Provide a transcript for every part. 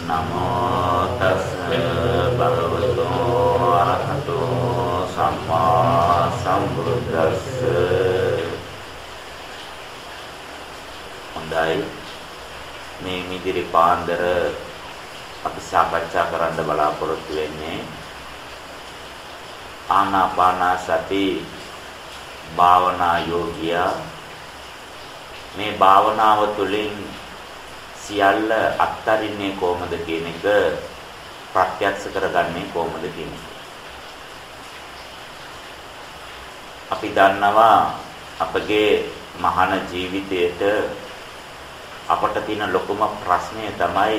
නමෝ තස් භගවතු අරහතෝ සම්මා සම්බුද්දස්ස හොඳයි. මේ මිදිරි පාන්දර අපි සාකච්ඡා කරන්න බලාපොරොත්තු වෙන්නේ ආනාපාන සති භාවනා යෝගියා. මේ භාවනාව තුළින් සියල්ල අත්තරින්නේ කොහොමද කියන එක ප්‍රත්‍යක්ෂ කරගන්නේ කොහොමද කියන එක. අපි දන්නවා අපගේ මහාන ජීවිතයේට අපට තියෙන ලොකුම ප්‍රශ්නය තමයි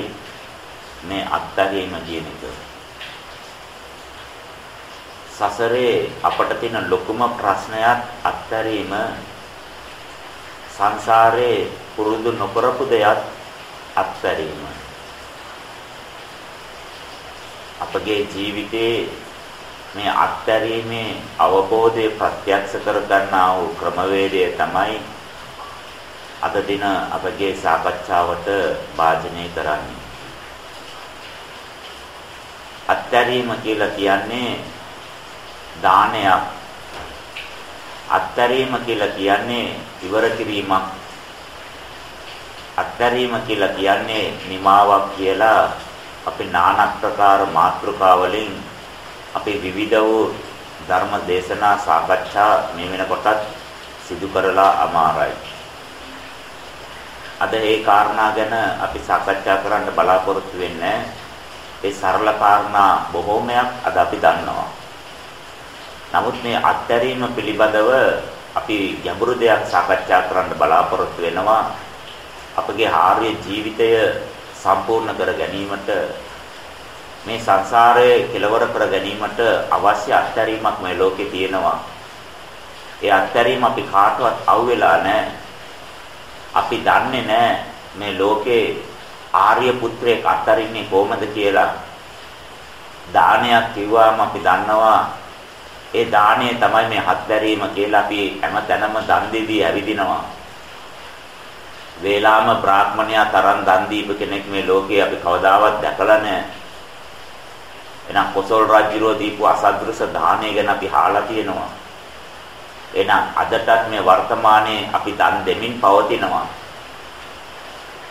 මේ අත්තරීම කියන එක. සසරේ අපට තියෙන ලොකුම ප්‍රශ්නයත් අත්තරීම සංසාරේ පුරුදු නොකරපු දෙයක් අත්හැරීම අපගේ ජීවිතේ මේ අත්හැරීමේ අවබෝධය ප්‍රත්‍යක්ෂ කර ගන්නා වූ ක්‍රමවේදය තමයි අද දින අපගේ සාකච්ඡාවට භාජනය කරන්නේ. අත්හැරීම කියලා කියන්නේ දානයක්. අත්හැරීම කියලා කියන්නේ ඉවර කිරීමක්. අත්හැරීම කියලා කියන්නේ නිමාවක් කියලා අපි নানা ප්‍රකාර මාතෘකා වලින් අපි විවිධ වූ ධර්ම දේශනා සාකච්ඡා මේ වෙනකොටත් සිදු කරලා අමාරයි. අද ඒ කාරණා ගැන අපි සාකච්ඡා කරන්න බලාපොරොත්තු වෙන්නේ ඒ සරල කාරණා බොහෝමයක් අද අපි දන්නවා. නමුත් මේ අත්හැරීම පිළිබඳව අපි ගැඹුරු දෙයක් සාකච්ඡා කරන්න බලාපොරොත්තු වෙනවා. අපගේ ආර්ය ජීවිතය සම්පූර්ණ කර ගැනීමට මේ සංසාරයේ කෙලවර කර ගැනීමට අවශ්‍ය අත්හැරීමක් මේ ලෝකේ තියෙනවා. ඒ අත්හැරීම අපි කාටවත් අවුෙලා නැහැ. අපි දන්නේ නැහැ මේ ලෝකේ ආර්ය පුත්‍රයෙක් අත්හරින්නේ කොහොමද කියලා. දානයක් කිව්වම අපි දන්නවා ඒ දාණය තමයි මේ අත්හැරීම කියලා අපි හැමතැනම දන් දෙවි ඇවිදිනවා. වේලාම බ්‍රාහ්මණයා තරම් දන් දීප කෙනෙක් මේ ලෝකේ අපි කවදාවත් දැකලා නැහැ. එහෙනම් කොසල් රජුරෝ දීපු අසද්දෘස දානය ගැන අපි අහලා තියෙනවා. එහෙනම් අදටත් මේ වර්තමානයේ අපි දන් දෙමින් පවතිනවා.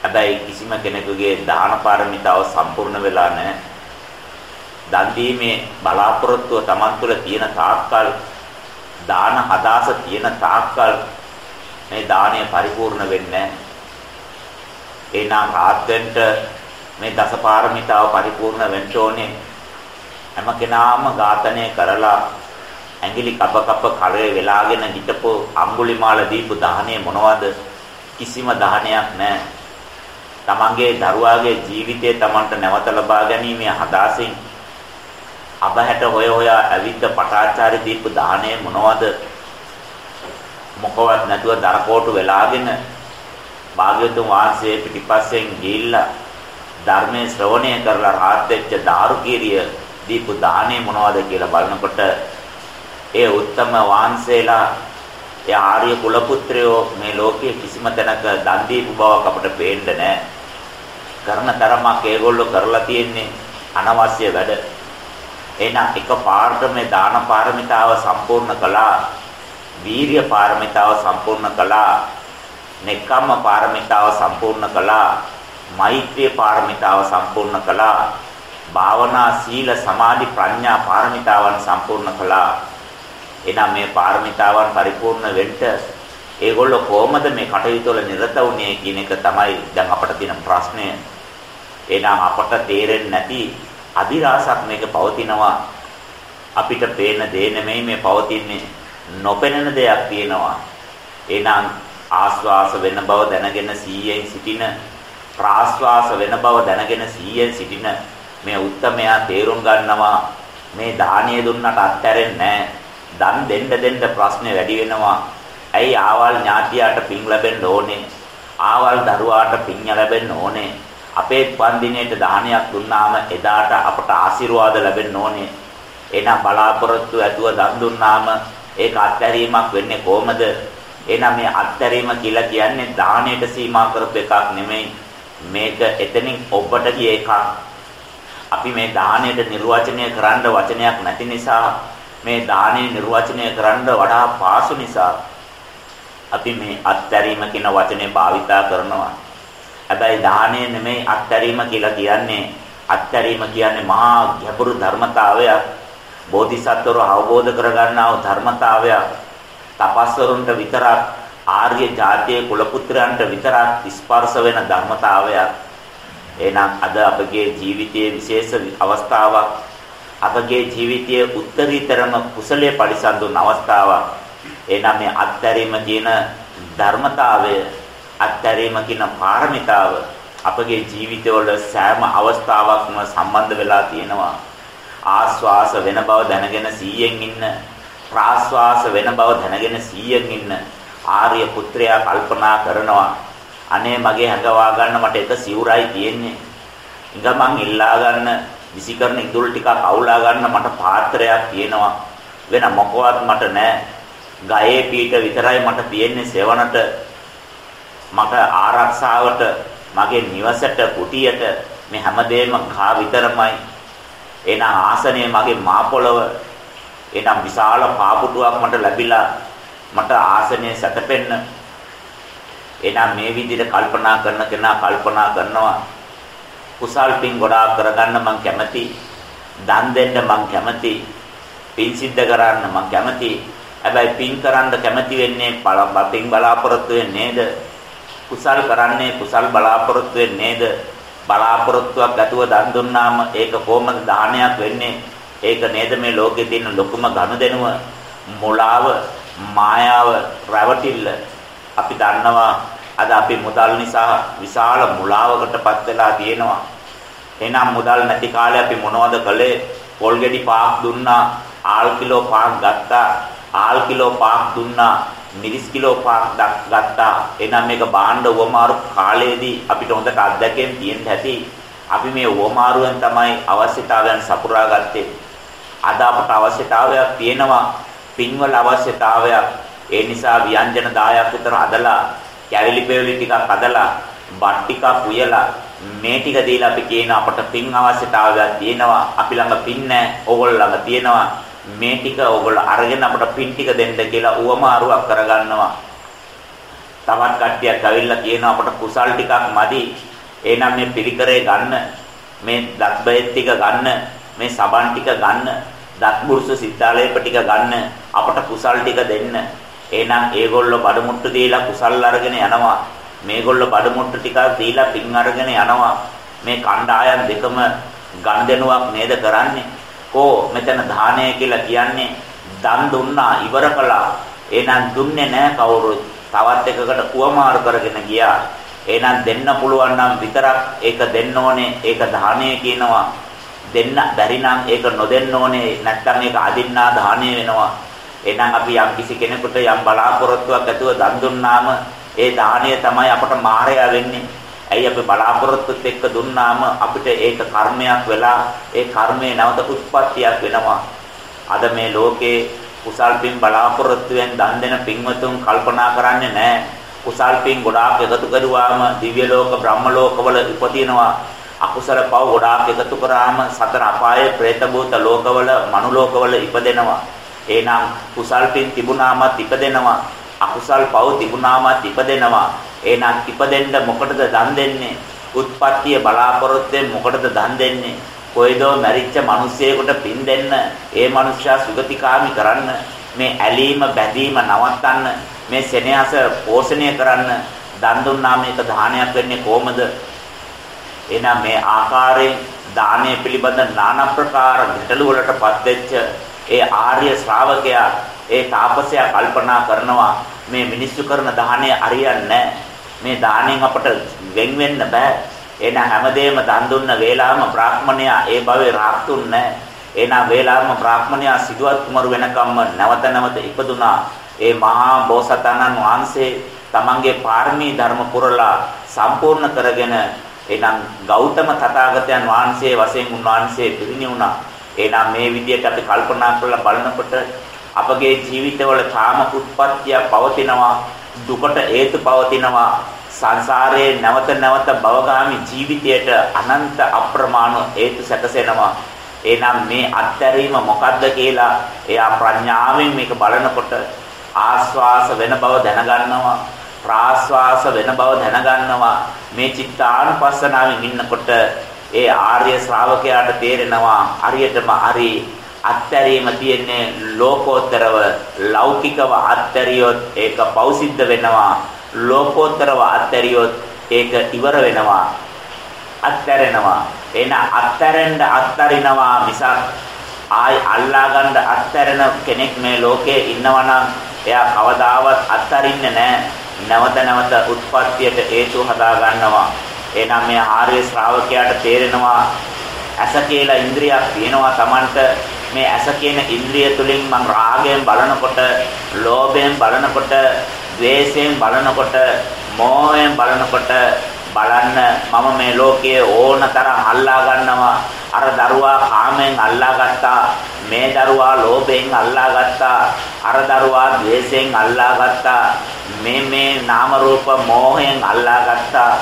හැබැයි කිසිම කෙනෙකුගේ දාන පාරමිතාව සම්පූර්ණ වෙලා නැහැ. දන් දීමේ බලාපොරොත්තුව Taman තුළ තියෙන තාක්කල් දාන හදාස තියෙන තාක්කල් මේ දාණය පරිපූර්ණ වෙන්නේ නැහැ. එහෙනම් රාත්‍රෙන්ට මේ දසපාරමිතාව පරිපූර්ණ වෙන්න ඕනේ. හැම කෙනාම ඝාතනය කරලා ඇඟිලි කප කප කරේ වෙලාගෙන හිටපු අඟුලිමාල දීපු දහණය මොනවද? කිසිම දහණයක් නැහැ. තමන්ගේ දරුවාගේ ජීවිතය තමන්ට නැවත ලබා ගැනීමේ හදාසින් අබහැට හොය හොයා ඇවිද්ද පටාචාර්ය දීපු දාණය මොනවද? මොකවත් නැතුව දරකෝටු වෙලාගෙන භාග්‍යවතුන් වහන්සේ පිටිපස්සෙන් ගිහිල්ලා ධර්මයේ ශ්‍රවණය කරලා රාත් වෙච්ච දාරුකීරිය දීපු දාණය මොනවද කියලා බලනකොට ඒ උත්තම වහන්සේලා ඒ ආර්ය කුල පුත්‍රයෝ මේ ලෝකයේ කිසිම තැනක දන් දීපු බවක් අපට පේන්නේ නැහැ. කරන තරමක් ඒගොල්ලෝ කරලා තියෙන්නේ අනවශ්‍ය වැඩ. එහෙනම් එක පාර්ථ මේ දාන පාරමිතාව සම්පූර්ණ කළා. වීරිය පාරමිතාව සම්පූර්ණ කළා. නෙක්ඛම්ම පාරමිතාව සම්පූර්ණ කළා. මෛත්‍රිය පාරමිතාව සම්පූර්ණ කළා. භාවනා සීල සමාධි ප්‍රඥා පාරමිතාවන් සම්පූර්ණ කළා. එනම් මේ පාරමිතාවන් පරිපූර්ණ වෙන්න ඒගොල්ලෝ කොහොමද මේ කටයුතු වල නිරත වුනේ කියන එක තමයි දැන් අපට තියෙන ප්‍රශ්නය. එනම් අපට තේරෙන්නේ නැති අදිරාසක් මේක පවතිනවා. අපිට පේන දේ නෙමෙයි මේ පවතින්නේ. නොපෙනෙන දෙයක් තියෙනවා. එනම් ආස්වාස වෙන බව දැනගෙන 100න් සිටින ප්‍රාස්වාස වෙන බව දැනගෙන 100න් සිටින මේ උත්තමයා තේරුම් ගන්නවා. මේ දානිය දුන්නට අත්හැරෙන්නේ දන් දෙන්න දෙන්න ප්‍රශ්නේ වැඩි වෙනවා. ඇයි ආවල් ඥාතියාට පින් ලැබෙන්න ඕනේ? ආවල් දරුවාට පින් ලැබෙන්න ඕනේ? අපේ පන්දිනේට දානයක් දුන්නාම එදාට අපට ආශිර්වාද ලැබෙන්න ඕනේ. එහෙනම් බලාපොරොත්තු ඇතුව දන් දුන්නාම ඒක අත්හැරීමක් වෙන්නේ කොහමද? එහෙනම් මේ අත්හැරීම කියලා කියන්නේ දාණයට සීමා කරපු එකක් නෙමෙයි. මේක එතනින් ඔබට ගිය එකක්. අපි මේ දාණයට නිර්වචනය කරන්න වචනයක් නැති නිසා මේ දාණය නිර්වචනය කරන්න වඩා පාසු නිසා අපි මේ අත්හැරීම කියන වචනේ භාවිතා කරනවා. හැබැයි දාණය නෙමෙයි අත්හැරීම කියලා කියන්නේ. අත්හැරීම කියන්නේ මහා ගැඹුරු ධර්මතාවයක්. බෝධිසත්වරු අවබෝධ කරගන්නා වූ ධර්මතාවයක්. තපස්වරුන්ට විතරක් ආර්ය ජාතියේ කුල පුත්‍රයන්ට විතරක් ස්පර්ශ වෙන ධර්මතාවයක්. එහෙනම් අද අපගේ ජීවිතයේ විශේෂ අවස්ථාවක් අපගේ ජීවිතයේ උත්තරීතරම කුසලයේ පරිසම්දුන අවස්ථාවක්. එහෙනම් මේ අත්හැරීම කියන ධර්මතාවය අත්හැරීම කියන පාරමිතාව අපගේ ජීවිතවල සෑම අවස්ථාවකම සම්බන්ධ වෙලා තියෙනවා. ආස්වාස වෙන බව දැනගෙන 100න් ඉන්න ප්‍රාස්වාස වෙන බව දැනගෙන 100න් ඉන්න ආර්ය පුත්‍රයා කල්පනා කරනවා අනේ මගේ හැඟවා ගන්න මට එක සිවුරයි තියෙන්නේ. ඉඟ මං ඉල්ලා ගන්න විසිකරන ඉඳුල් ටිකක් අවුලා ගන්න මට පාත්‍රයක් තියෙනවා. වෙන මොකවත් මට නැහැ. ගයේ පීඨ විතරයි මට තියෙන්නේ සෙවණට මට ආරක්ෂාවට මගේ නිවසට කුටියට මේ හැමදේම කා විතරමයි එන ආසනය මගේ මා පොළව එනම් විශාල පාපුටුවක් මට ලැබිලා මට ආසනය සැතපෙන්න එනම් මේ විදිහට කල්පනා කරන කෙනා කල්පනා කරනවා කුසල් පින් ගොඩාක් කරගන්න මං කැමති දන් දෙන්න මං කැමති පින් සිද්ධ කරන්න මං කැමති හැබැයි පින් කරන්න කැමති වෙන්නේ පින් බලාපොරොත්තු වෙන්නේ නේද කුසල් කරන්නේ කුසල් බලාපොරොත්තු වෙන්නේ නේද? බලාපොරොත්තුවක් ඇතුව දන් දුන්නාම ඒක කොහොමද දානයක් වෙන්නේ? ඒක නේද මේ ලෝකේ තියෙන ලොකුම ගනුදෙනුව මුලාව මායාව රැවටිල්ල අපි දන්නවා අද අපි මුදල් නිසා විශාල මුලාවකටපත් වෙලා තියෙනවා එහෙනම් මුදල් නැති කාලේ අපි මොනවද කළේ පොල් ගෙඩි පාක් දුන්නා ආල් කිලෝ පාක් ගත්තා ආල් කිලෝ පාක් දුන්නා මිරිස් කිලෝ පාක් ගත්තා. එහෙනම් මේක බාණ්ඩ වමාරු කාලයේදී අපිට හොඳට අත්දැකීම් තියෙන්න ඇති. අපි මේ වමාරුවෙන් තමයි අවශ්‍යතාවයන් සපුරා ගත්තේ. අද අපට අවශ්‍යතාවයක් තියෙනවා පින්වල අවශ්‍යතාවයක්. ඒ නිසා ව්‍යංජන 10ක් විතර අදලා කැවිලි පෙවිලි ටිකක් අදලා බත් ටිකක් උයලා මේ ටික දීලා අපි කියන අපට පින් අවශ්‍යතාවයක් තියෙනවා. අපි ළඟ පින් නැහැ. ඕගොල්ලෝ ළඟ තියෙනවා. මේ ටික ඕගොල්ලෝ අරගෙන අපට පින් ටික දෙන්න කියලා උවමාරුවක් කරගන්නවා. තවත් කට්ටියක් ඇවිල්ලා කියනවා අපට කුසල් ටිකක් මදි. එහෙනම් මේ පිරිකරේ ගන්න, මේ දත් බෙහෙත් ටික ගන්න, මේ සබන් ටික ගන්න, දත් බුරුස සිතාලේප ටික ගන්න, අපට කුසල් ටික දෙන්න. එහෙනම් ඒගොල්ලෝ බඩමුට්ටු දීලා කුසල් අරගෙන යනවා. මේගොල්ලෝ බඩමුට්ටු ටිකක් දීලා පින් අරගෙන යනවා. මේ කණ්ඩායම් දෙකම ගන්දෙනුවක් නේද කරන්නේ? කෝ මෙතන දානය කියලා කියන්නේ දන් දුන්නා ඉවර කළා. එහෙනම් දුන්නේ නැහැ කවුරුත්. තවත් එකකට උවමාරු කරගෙන ගියා. එහෙනම් දෙන්න පුළුවන් නම් විතරක් ඒක දෙන්න ඕනේ. ඒක දානය කියනවා. දෙන්න බැරි නම් ඒක නොදෙන්න ඕනේ. නැත්නම් ඒක අදින්නා දානය වෙනවා. එහෙනම් අපි යම් කිසි කෙනෙකුට යම් බලාපොරොත්තුවක් ඇතුව දන් දුන්නාම ඒ දාණය තමයි අපට මායя වෙන්නේ. ඇයි අපි බලාපොරොත්තුත් එක්ක දුන්නාම අපිට ඒක කර්මයක් වෙලා ඒ කර්මයේ නැවත උත්පත්තියක් වෙනවා. අද මේ ලෝකේ කුසල් පින් බලාපොරොත්තුෙන් දන් දෙන පින්වතුන් කල්පනා කරන්නේ නැහැ. කුසල් පින් ගොඩාක් එකතු කරුවාම දිව්‍ය ලෝක බ්‍රහ්ම ලෝකවල ඉපදිනවා. අකුසල පව ගොඩාක් එකතු කරාම සතර අපායේ പ്രേත භූත ලෝකවල මනු ලෝකවල ඉපදෙනවා. එහෙනම් කුසල් පින් තිබුණාමත් ඉපදෙනවා. අකුසල් පව තිබුණාමත් ඉපදෙනවා. එහෙනම් ඉපදෙන්න මොකටද දන් දෙන්නේ? උත්පත්තිය බලාපොරොත්තුෙන් මොකටද දන් දෙන්නේ? කොයිදෝ මැරිච්ච මිනිසෙකුට පින් දෙන්න, ඒ මිනිස්සයා සුගතිකාමි කරන්න, මේ ඇලීම බැඳීම නවත්තන්න, මේ සෙනෙහස පෝෂණය කරන්න දන් දුන්නා මේක දානයක් වෙන්නේ කොහමද? එහෙනම් මේ ආකාරයෙන් දානය පිළිබඳ নানা ප්‍රකාර ගැටලු වලටපත් වෙච්ච ඒ ආර්ය ශ්‍රාවකයා ඒ තාපසයා කල්පනා කරනවා මේ මිනිස්සු කරන දාහනය අරියන්නේ මේ දාණයෙන් අපට වෙන් වෙන්න බෑ. එහෙනම් හැමදේම දන් දුන්න වේලාම බ්‍රාහ්මණයා ඒ භවයේ රාක්තුන් නැහැ. එහෙනම් වේලාම බ්‍රාහ්මණයා සිදුවත් කුමරු වෙනකම්ම නැවත නැවත ඉපදුනා. ඒ මහා බෝසතාණන් වහන්සේ තමන්ගේ පාරමී ධර්ම පුරලා සම්පූර්ණ කරගෙන එහෙනම් ගෞතම තථාගතයන් වහන්සේ වශයෙන් උන්වහන්සේ පිරිණිවුණා. එහෙනම් මේ විදිහට අපි කල්පනා කරලා බලනකොට අපගේ ජීවිතවල තාම උත්පත්තිය පවතිනවා දුකට හේතු පවතිනවා සංසාරයේ නැවත නැවත භවගාමි ජීවිතයට අනන්ත අප්‍රමාණ හේතු සැකසෙනවා. එහෙනම් මේ අත්හැරීම මොකද්ද කියලා එයා ප්‍රඥාවෙන් මේක බලනකොට ආස්වාස වෙන බව දැනගන්නවා. ප්‍රාස්වාස වෙන බව දැනගන්නවා. මේ චිත්තානුපස්සනාවෙන් ඉන්නකොට ඒ ආර්ය ශ්‍රාවකයාට තේරෙනවා හරියටම හරි අත්හැරීම තියෙන්නේ ලෝකෝත්තරව ලෞකිකව අත්හැරියොත් ඒක පෞසිද්ධ වෙනවා. ලෝකෝත්තරව අත්හැරියොත් ඒක ඉවර වෙනවා. අත්හැරෙනවා. එන අත්හැරෙන්න අත්තරිනවා මිසක් ආයි අල්ලා ගන්න අත්හැරෙන කෙනෙක් මේ ලෝකේ ඉන්නවා නම් එයා කවදාවත් අත්තරින්නේ නැහැ. නැවත නැවත උත්පත්තියට හේතු හදා ගන්නවා. එහෙනම් මේ ආර්ය ශ්‍රාවකයාට තේරෙනවා ඇස කියලා ඉන්ද්‍රියක් තියෙනවා Tamanට. මේ ඇස කියන ඉන්ද්‍රිය තුලින් මං රාගයෙන් බලනකොට, ලෝභයෙන් බලනකොට, ද්වේෂයෙන් බලනකොට, මෝහයෙන් බලනකොට බලන්න මම මේ ලෝකයේ ඕනතරම් අල්ලා ගන්නවා. අර දරුවා කාමෙන් අල්ලා ගත්තා. මේ දරුවා ලෝභයෙන් අල්ලා ගත්තා. අර දරුවා ද්වේෂයෙන් අල්ලා ගත්තා. මේ මේ නාම රූප මෝහයෙන් අල්ලා ගත්තා.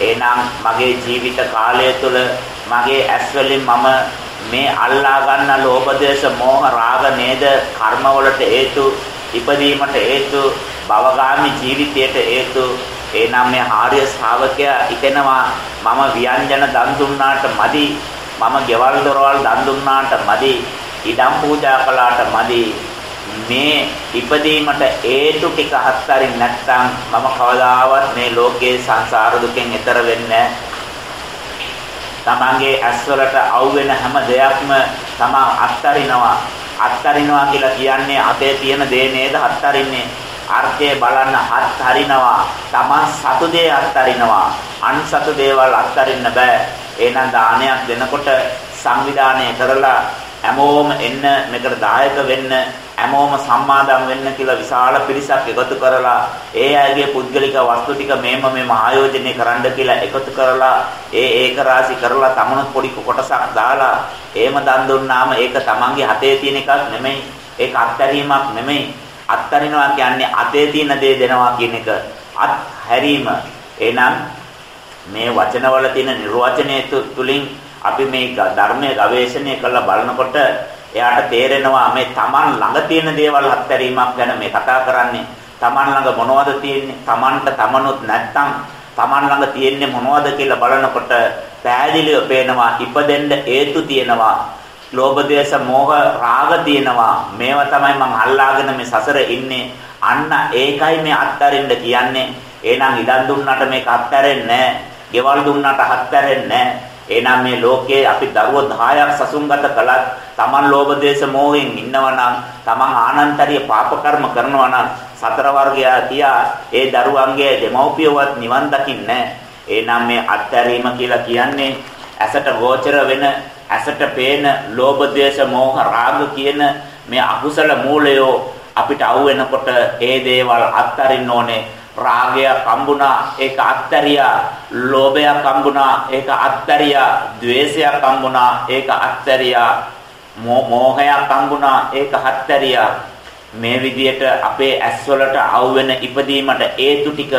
එහෙනම් මගේ ජීවිත කාලය තුළ මගේ ඇස් වලින් මම මේ අල්ලා ගන්න ලෝභ දේශ මොහ රාග නේද කර්මවලට හේතු ඉපදීමට හේතු භවගාමි ජීවිතයට හේතු එනම් මේ ආර්ය ශ්‍රාවකයා ඉතෙනවා මම ව්‍යංජන දන් දුන්නාට මදි මම ගෙවල් දොරවල් දන් දුන්නාට මදි ඉඩම් පූජා කළාට මදි. මේ ඉපදීමට හේතු ටික හත්තරින් නැත්නම් මම කවදාවත් මේ ලෝකේ සංසාර දුකෙන් එතර වෙන්නේ තමන්ගේ ඇස්වලට අවුවෙන හැම දෙයක්ම තමන් අත්තරිනවා. අත්තරිනවා කියලා කියන්නේ අතේ තියෙන දේ නේද අත්තරින්නේ? අර්ථය බලන්න අත්හරිනවා. තමන් සතු දේ අත්හරිනවා. අන් සතු දේවල් අත්හරින්න බෑ. එහෙනම් දානයක් දෙනකොට සංවිධානය කරලා හැමෝම එන්න මේකට දායක වෙන්න හැමෝම සම්මාදම් වෙන්න කියලා විශාල පිරිසක් එකතු කරලා ඒ අයගේ පුද්ගලික වස්තු ටික මේම මේම ආයෝජනය කරන්න කියලා එකතු කරලා ඒ ඒක රාශි කරලා තමනුත් පොඩි කොටසක් දාලා එහෙම දන් දුන්නාම ඒක තමන්ගේ හතේ තියෙන එකක් නෙමෙයි. ඒක අත්හැරීමක් නෙමෙයි. අත්හරිනවා කියන්නේ අතේ තියෙන දේ දෙනවා කියන එක අත්හැරීම එහෙනම් මේ වචනවල තියෙන නිර්වචනය තුලින් අපි මේ ධර්මයේ ගවේෂණය කරලා බලනකොට එයාට තේරෙනවා මේ Taman ළඟ තියෙන දේවල් අත්හැරීමක් ගැන මේ කතා කරන්නේ. Taman ළඟ මොනවද තියෙන්නේ? Tamanට Tamanොත් නැත්තම් Taman ළඟ තියෙන්නේ මොනවද කියලා බලනකොට පැහැදිලිව පේනවා ඉපදෙන්න හේතු තියෙනවා. ලෝභ දේශ මොහ රාග තියෙනවා. මේවා තමයි මං අල්ලාගෙන මේ සසර ඉන්නේ. අන්න ඒකයි මේ අත්හැරෙන්න කියන්නේ. එහෙනම් ඉදන් දුන්නාට මේක අත්හැරෙන්නේ නැහැ. ගෙවල් දුන්නාට අත්හැරෙන්නේ නැහැ. එහෙනම් මේ ලෝකයේ අපි දරුවෝ 10ක් සසුන්ගත කළත් Taman ලෝභ දේශ මොහෙන් ඉන්නවනම් Taman ආනන්තරිය පාප කර්ම කරනවා නම් සතර වර්ගයා තියා ඒ දරුවන්ගේ දෙමව්පියවත් නිවන් දකින්නේ එහෙනම් මේ අත්හැරීම කියලා කියන්නේ ඇසට ගෝචර වෙන ඇසට පේන ලෝභ ද්වේෂ මෝහ රාග කියන මේ අකුසල මූලයෝ අපිට අහුවෙනකොට ඒ දේවල් අත්හරින්න ඕනේ. රාගයක් හම්බුණා ඒක අත්තරියා. ලෝභයක් හම්බුණා ඒක අත්තරියා. ద్వේෂයක් හම්බුණා ඒක අත්තරියා. මෝහයක් හම්බුණා ඒක අත්තරියා. මේ විදියට අපේ ඇස්වලට අවුවෙන ඉපදීමට හේතු ටික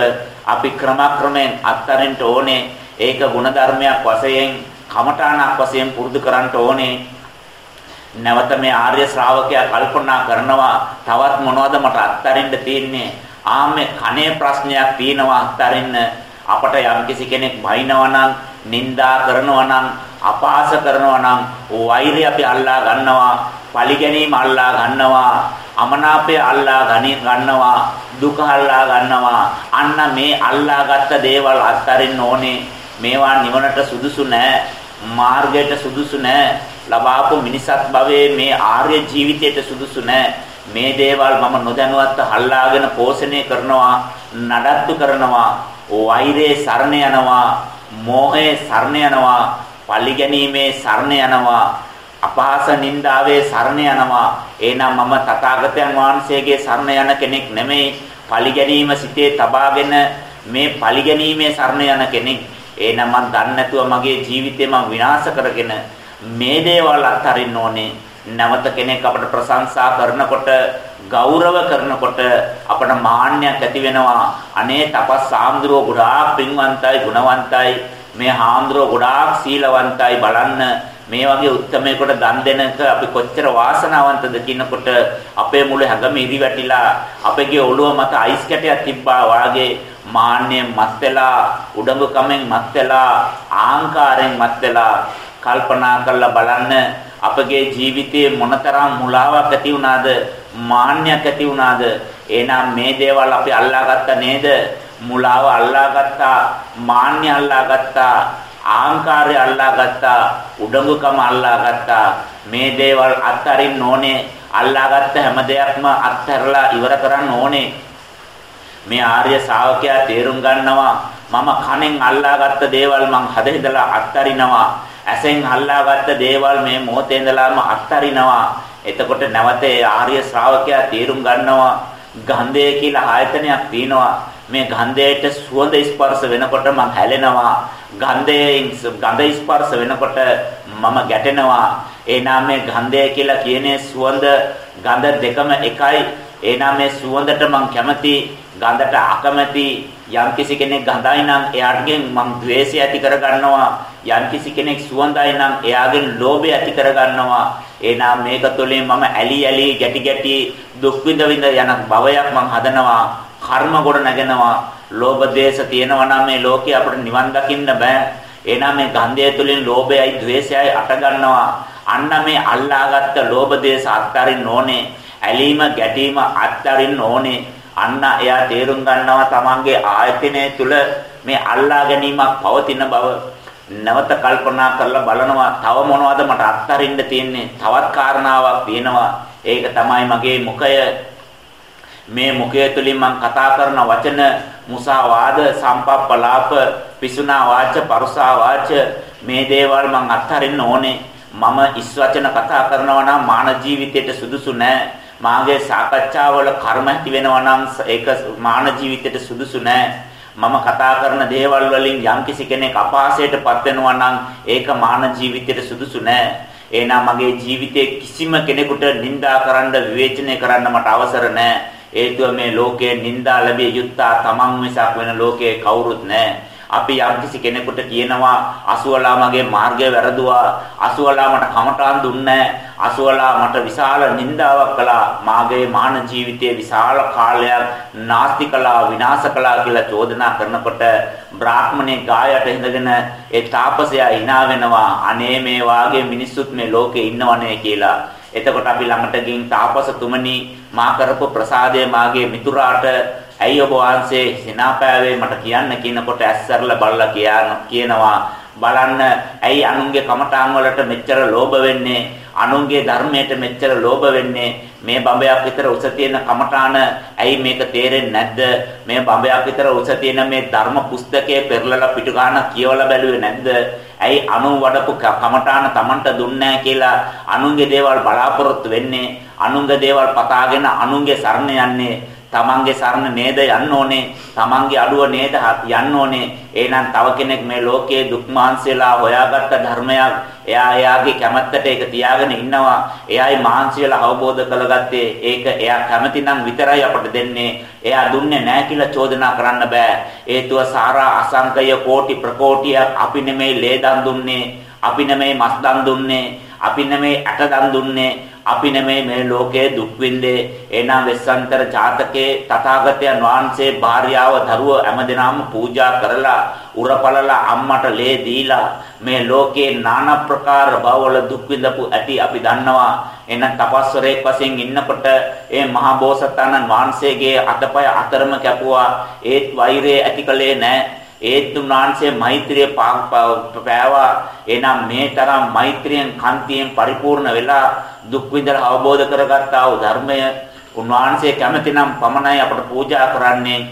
අපි ක්‍රමක්‍රමයෙන් අත්තරින්ට ඕනේ. ඒක ಗುಣධර්මයක් වශයෙන් කමඨාණක් වශයෙන් පුරුදු කරන්න ඕනේ. නැවත මේ ආර්ය ශ්‍රාවකයා කල්පනා කරනවා තවත් මොනවද මට අත්තරින්න තියෙන්නේ? ආමේ කනේ ප්‍රශ්නයක් තියෙනවා අත්තරින්න අපට යම්කිසි කෙනෙක් බයිනවා නම් නිඳා කරනවා නම් අපාස කරනවා නම් වෛරය අපි අල්ලා ගන්නවා පරිගැනීම අල්ලා ගන්නවා අමනාපය අල්ලා ගන්නවා දුක අල්ලා ගන්නවා. අන්න මේ අල්ලාගත්ත දේවල් අත්තරින්න ඕනේ. මේවා නිවනට සුදුසු නෑ මාර්ගයට සුදුසු නෑ ලබාපු මිනිසත් භවයේ මේ ආර්ය ජීවිතයට සුදුසු නෑ. මේ දේවල් මම නොදැනුවත්ව හල්ලාගෙන පෝෂණය කරනවා නඩත්තු කරනවා වෛරයේ සරණ යනවා මෝහයේ සරණ යනවා පරිගැනීමේ සරණ යනවා අපහාස නින්දාවේ සරණ යනවා. එහෙනම් මම තථාගතයන් වහන්සේගේ සරණ යන කෙනෙක් නෙමෙයි. පරිගැනීම සිතේ තබාගෙන මේ පරිගැනීමේ සරණ යන කෙනෙක්. එහෙනම් මම දන්නේ නැතුව මගේ ජීවිතේ මම විනාශ කරගෙන මේ දේවල් අත්හරින්න ඕනේ. නැවත කෙනෙක් අපට ප්‍රශංසා කරනකොට ගෞරව කරනකොට අපට මාන්නයක් ඇති වෙනවා. අනේ තපස් සාම්ද්‍රෝ ගොඩාක් පින්වන්තයි ගුණවන්තයි. මේ හාමුදුරුව ගොඩාක් සීලවන්තයි. බලන්න මේ වගේ උත්තරමයකට දන් දෙනක අපි කොච්චර වාසනාවන්තද කියනකොට අපේ මුළු හැඟම ඉරි වැටිලා අපගේ ඔළුව මත අයිස් කැටයක් තිබ්බා වාගේ මාන්නයෙන් මත් වෙලා උඩඟුකමෙන් මත් වෙලා ආංකාරයෙන් මත් වෙලා කල්පනා කරලා බලන්න අපගේ ජීවිතයේ මොනතරම් මුලාවක් ඇති වුණාද මාන්නයක් ඇති වුණාද? එහෙනම් මේ දේවල් අපි අල්ලාගත්ත නේද? මුලාව අල්ලාගත්තා මාන්නය අල්ලාගත්තා ආංකාරය අල්ලාගත්තා උඩඟුකම අල්ලාගත්තා. මේ දේවල් අත්හරින්න ඕනේ අල්ලාගත්ත හැම දෙයක්ම අත්හැරලා ඉවර කරන්න ඕනේ. මේ ආර්ය ශාවකයා තේරුම් ගන්නවා. මම කනෙන් අල්ලාගත්ත දේවල් මං හදෙහිදලා අත්හරිනවා ඇසෙන් අල්ලාගත්ත දේවල් මේ මොහොතේ ඉඳලාම අත්හරිනවා එතකොට නැවත ආර්ය ශ්‍රාවකයා තේරුම් ගන්නවා. ගන්ධය කියලා ආයතනයක් තියෙනවා. මේ ගන්ධයට සුවඳ ස්පර්ශ වෙනකොට මම හැලෙනවා. ගන්ධයෙන් ගඳ ස්පර්ශ වෙනකොට මම ගැටෙනවා. එනම් මේ ගන්ධය කියලා කියන්නේ සුවඳ. ගඳ දෙකම එකයි. එනම් මේ සුවඳට මම කැමති ගඳට අකමැති යම්කිසි කෙනෙක් ගඳයි නම් එයාගෙන් මං ද්වේෂය ඇති කරගන්නවා යම්කිසි කෙනෙක් සුවඳයි නම් එයාගෙන් ලෝභය ඇති කරගන්නවා. එනම් මේක තුළින් මම ඇලි ඇලි ගැටි ගැටි දුක් විඳ විඳ යන භවයක් මං හදනවා කර්ම ගොඩ නැගෙනවා. ලෝභ දේශ තියෙනවා නම් මේ ලෝකේ අපිට නිවන් දකින්න බෑ. එහෙනම් මේ ගන්ධය තුළින් ලෝභයයි ද්වේෂයයි අට ගන්නවා අන්න මේ අල්ලාගත්ත ලෝභ දේශ අත්තරින්න ඕනේ. ඇලීම ගැටීම අත්තරින්න ඕනේ. අන්න එයා තේරුම් ගන්නවා තමන්ගේ ආයතනය තුල මේ අල්ලා ගැනීමක් පවතින බව. නැවත කල්පනා කරලා බලනවා තව මොනවද මට අත්හරින්න තියෙන්නේ. තවත් කාරණාවක් තියෙනවා. ඒක තමයි මගේ මුඛය. මේ මුඛය තුලින් මම කතා කරන වචන මුසාවාද සම්පප්පලාප පිසුනා වාච පරුසා වාච මේ දේවල් මම අත්හරින්න ඕනේ. මම ඉස් වචන කතා කරනවා නම් මාන ජීවිතයට සුදුසු නෑ. මාගේ සාකච්ඡාවල කර්ම ඇති වෙනවා නම් ඒක මාන ජීවිතයට සුදුසු නෑ. මම කතා කරන දේවල් වලින් යම්කිසි කෙනෙක් අපහාසයටපත් වෙනවා නම් ඒක මාන ජීවිතයට සුදුසු නෑ. එහෙනම් මගේ ජීවිතයේ කිසිම කෙනෙකුට නිඳා කරන්න විවේචනය කරන්න මට අවසර නෑ. හේතුව මේ ලෝකයේ නිඳා ලැබිය යුත්තා තමන් මිසක් වෙන ලෝකයේ කවුරුත් නෑ. අපි යම්කිසි කෙනෙකුට කියනවා අසුවලා මගේ මාර්ගය වැරදුවා. අසුවලා මට කමටහන් දුන්නේ අසුවලා මට විශාල නින්දාවක් කළා. මාගේ මාන ජීවිතයේ විශාල කාලයක් නාස්ති කළා විනාශ කළා කියලා චෝදනා කරනකොට බ්‍රාහ්මණේ ගායට හිඳගෙන ඒ තාපසයා hina වෙනවා අනේ මේ වාගේ මිනිස්සුත් මේ ලෝකේ ඉන්නවනේ කියලා. එතකොට අපි ළඟට ගින් තාපසතුමනි මා කරපු ප්‍රසාදය මාගේ මිතුරාට ඇයි ඔබ වහන්සේ සිනාපෑවේ මට කියන්න කියනකොට ඇස්සරලා බලලා කියනවා? බලන්න ඇයි අනුන්ගේ කමඨාන් වලට මෙච්චර ලෝභ වෙන්නේ? අනුන්ගේ ධර්මයට මෙච්චර ලෝභ වෙන්නේ? මේ බඹයක් විතර උස තියෙන කමඨාන ඇයි මේක තේරෙන්නේ නැද්ද? මේ බඹයක් විතර උස තියෙන මේ ධර්ම පුස්තකයේ පෙරලලා පිටු ගන්න කියවලා බැලුවේ නැද්ද? ඇයි අනු වඩපු කමඨාන Tamanට දුන්නේ කියලා අනුන්ගේ දේවල් බලාපොරොත්තු වෙන්නේ? අනුන්ගේ දේවල් පතාගෙන අනුන්ගේ සරණ යන්නේ? තමන්ගේ සරණ නේද යන්න ඕනේ තමන්ගේ අඩුව නේද යන්න ඕනේ. එහෙනම් තව කෙනෙක් මේ ලෝකයේ දුක් මාංශයලා හොයාගත්ත ධර්මයක් එයා එයාගේ කැමැත්තට ඒක තියාගෙන ඉන්නවා. එයායි මාංශයලා අවබෝධ කරගත්තේ. ඒක එයා කැමති නම් විතරයි අපට දෙන්නේ. එයා දුන්නේ නැහැ කියලා චෝදනා කරන්න බෑ. හේතුව සාරා අසංකය කෝටි ප්‍රකෝටියක් අපි නෙමෙයි ලේ දන් දුන්නේ. අපි නෙමෙයි මස් දන් දුන්නේ. අපි නෙමෙයි ඇට දන් දුන්නේ. අපි නෙමෙයි මේ ලෝකයේ දුක් විඳේ. එනම් වෙස්සන්තර ජාතකයේ තථාගතයන් වහන්සේ භාර්යාව දරුව හැමදෙනාම පූජා කරලා උරපලලා අම්මට ලේ දීලා මේ ලෝකේ নানা ප්‍රකාර භවවල දුක් විඳපු ඇති අපි දන්නවා. එහෙනම් තපස්වරයෙක් වශයෙන් ඉන්නකොට ඒ මහා බෝසතාණන් වහන්සේගේ අතපය අතරම කැපුවා. ඒත් වෛරය ඇතිකලේ නැහැ ඒත් උන්වහන්සේ මෛත්‍රිය පෑවා. එනම් මේ තරම් මෛත්‍රියෙන් කන්තියෙන් පරිපූර්ණ වෙලා දුක් විඳලා අවබෝධ කරගත්තා වූ ධර්මය උන්වහන්සේ කැමතිනම් පමණයි අපට පූජා කරන්නේ.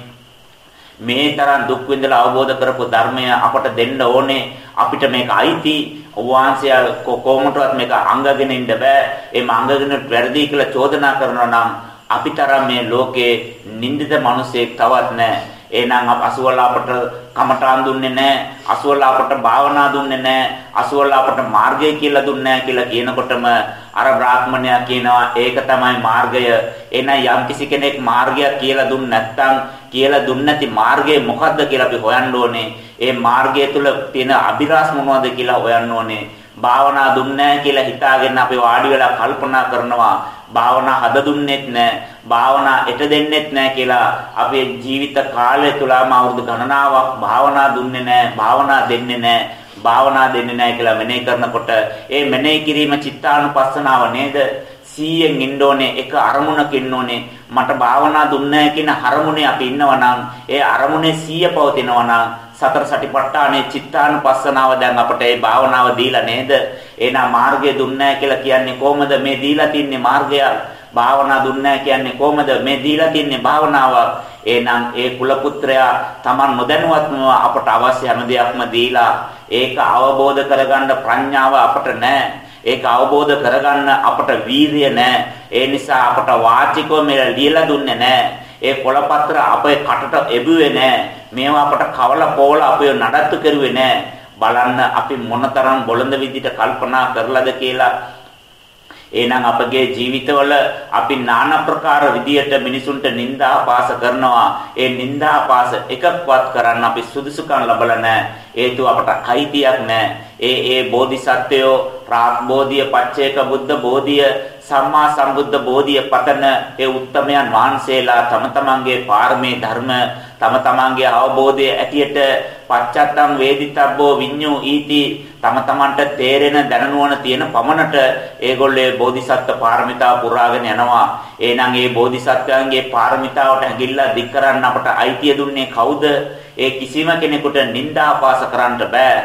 මේ තරම් දුක් විඳලා අවබෝධ කරපු ධර්මය අපට දෙන්න ඕනේ. අපිට මේක අයිති. උන්වහන්සේ කොහොමදවත් මේක අංගගෙන ඉන්න බෑ. එම අංගගෙන වැරදි කියලා චෝදනා කරනවා නම් අපිතරම් මේ ලෝකේ නින්දිත මිනිසෙක් තවත් නැහැ. එහෙනම් අසුවලා අපට කමඨාන් දුන්නේ නැහැ. අසුවලා අපට භාවනා දුන්නේ නැහැ. අසුවලා අපට මාර්ගය කියලා දුන්නේ නැහැ කියලා කියනකොටම අර බ්‍රාහ්මණයා කියනවා ඒක තමයි මාර්ගය. එහෙනම් යම්කිසි කෙනෙක් මාර්ගයක් කියලා දුන්නේ නැත්නම් කියලා දුන්නේ නැති මාර්ගය මොකද්ද කියලා අපි හොයන්න ඕනේ. ඒ මාර්ගය තුල තියෙන අභිරහස් මොනවද කියලා හොයන්න ඕනේ. භාවනා දුන්නේ කියලා හිතාගෙන අපි වාඩි වෙලා කල්පනා කරනවා භාවනා හද දුන්නෙත් නැහැ භාවනා එට දෙන්නෙත් නැහැ කියලා අපේ ජීවිත කාලය තුලම අවුරුදු ගණනාවක් භාවනා දුන්නේ නැහැ භාවනා දෙන්නේ නැහැ භාවනා දෙන්නේ නැහැ කියලා මෙනෙහි කරනකොට ඒ මෙනෙහි කිරීම චිත්තානුපස්සනාව නේද 100න් ඉන්න ඕනේ එක අරමුණක ඉන්න ඕනේ මට භාවනා දුන්නේ කියන අරමුණේ අපි ඉන්නවා නම් ඒ අරමුණේ 100 පවතිනවා නම් සතර සටිපට්ඨානේ චිත්තානුපස්සනාව දැන් අපට ඒ භාවනාව දීලා නේද? එහෙනම් මාර්ගය දුන්නේ කියලා කියන්නේ කොහොමද මේ දීලා තින්නේ මාර්ගය? භාවනා දුන්නේ කියන්නේ කොහොමද මේ දීලා තින්නේ භාවනාව? එහෙනම් ඒ කුල පුත්‍රයා Taman නොදැනුවත්වම අපට අවශ්‍ය හැම දෙයක්ම දීලා ඒක අවබෝධ කරගන්න ප්‍රඥාව අපට නැහැ. ඒක අවබෝධ කරගන්න අපට වීරිය නැහැ. ඒ නිසා අපට වාචිකව මෙල ලියලා දුන්නේ නැහැ. ඒ පොළපත්‍ර අපේ කටට එබුවේ නැහැ. මේවා අපට කවලා පෝලා අපේ නඩත්තු කරුවේ නැහැ. බලන්න අපි මොනතරම් බොළඳ විදිහට කල්පනා කරලාද කියලා එහෙනම් අපගේ ජීවිතවල අපි নানা ප්‍රකාර විදියට මිනිසුන්ට නිନ୍ଦා පාස කරනවා. ඒ නිନ୍ଦා පාස එකක්වත් කරන්න අපි සුදුසුකම් ලැබලා නැහැ. හේතුව අපට අයිතියක් නැහැ. ඒ ඒ බෝධිසත්වයෝ රාත් බෝධිය පච්චේක බුද්ධ බෝධිය සම්මා සම්බුද්ධ බෝධිය පතන ඒ උත්තමයන් වහන්සේලා තම තමන්ගේ පාරමී ධර්ම තම තමන්ගේ අවබෝධය ඇටියට පච්චත්තම් වේදිතබ්බෝ විඤ්ඤෝ ඊති. තම තමන්ට තේරෙන දැනනුවන තියෙන පමණට ඒගොල්ලේ බෝධිසත්ව පාරමිතා පුරාගෙන යනවා. එහෙනම් ඒ බෝධිසත්වයන්ගේ පාරමිතාවට හැගිල්ලා දික් කරන්න අපට අයිතිය දුන්නේ කවුද? ඒ කිසිම කෙනෙකුට නිନ୍ଦා අපාස කරන්න බෑ.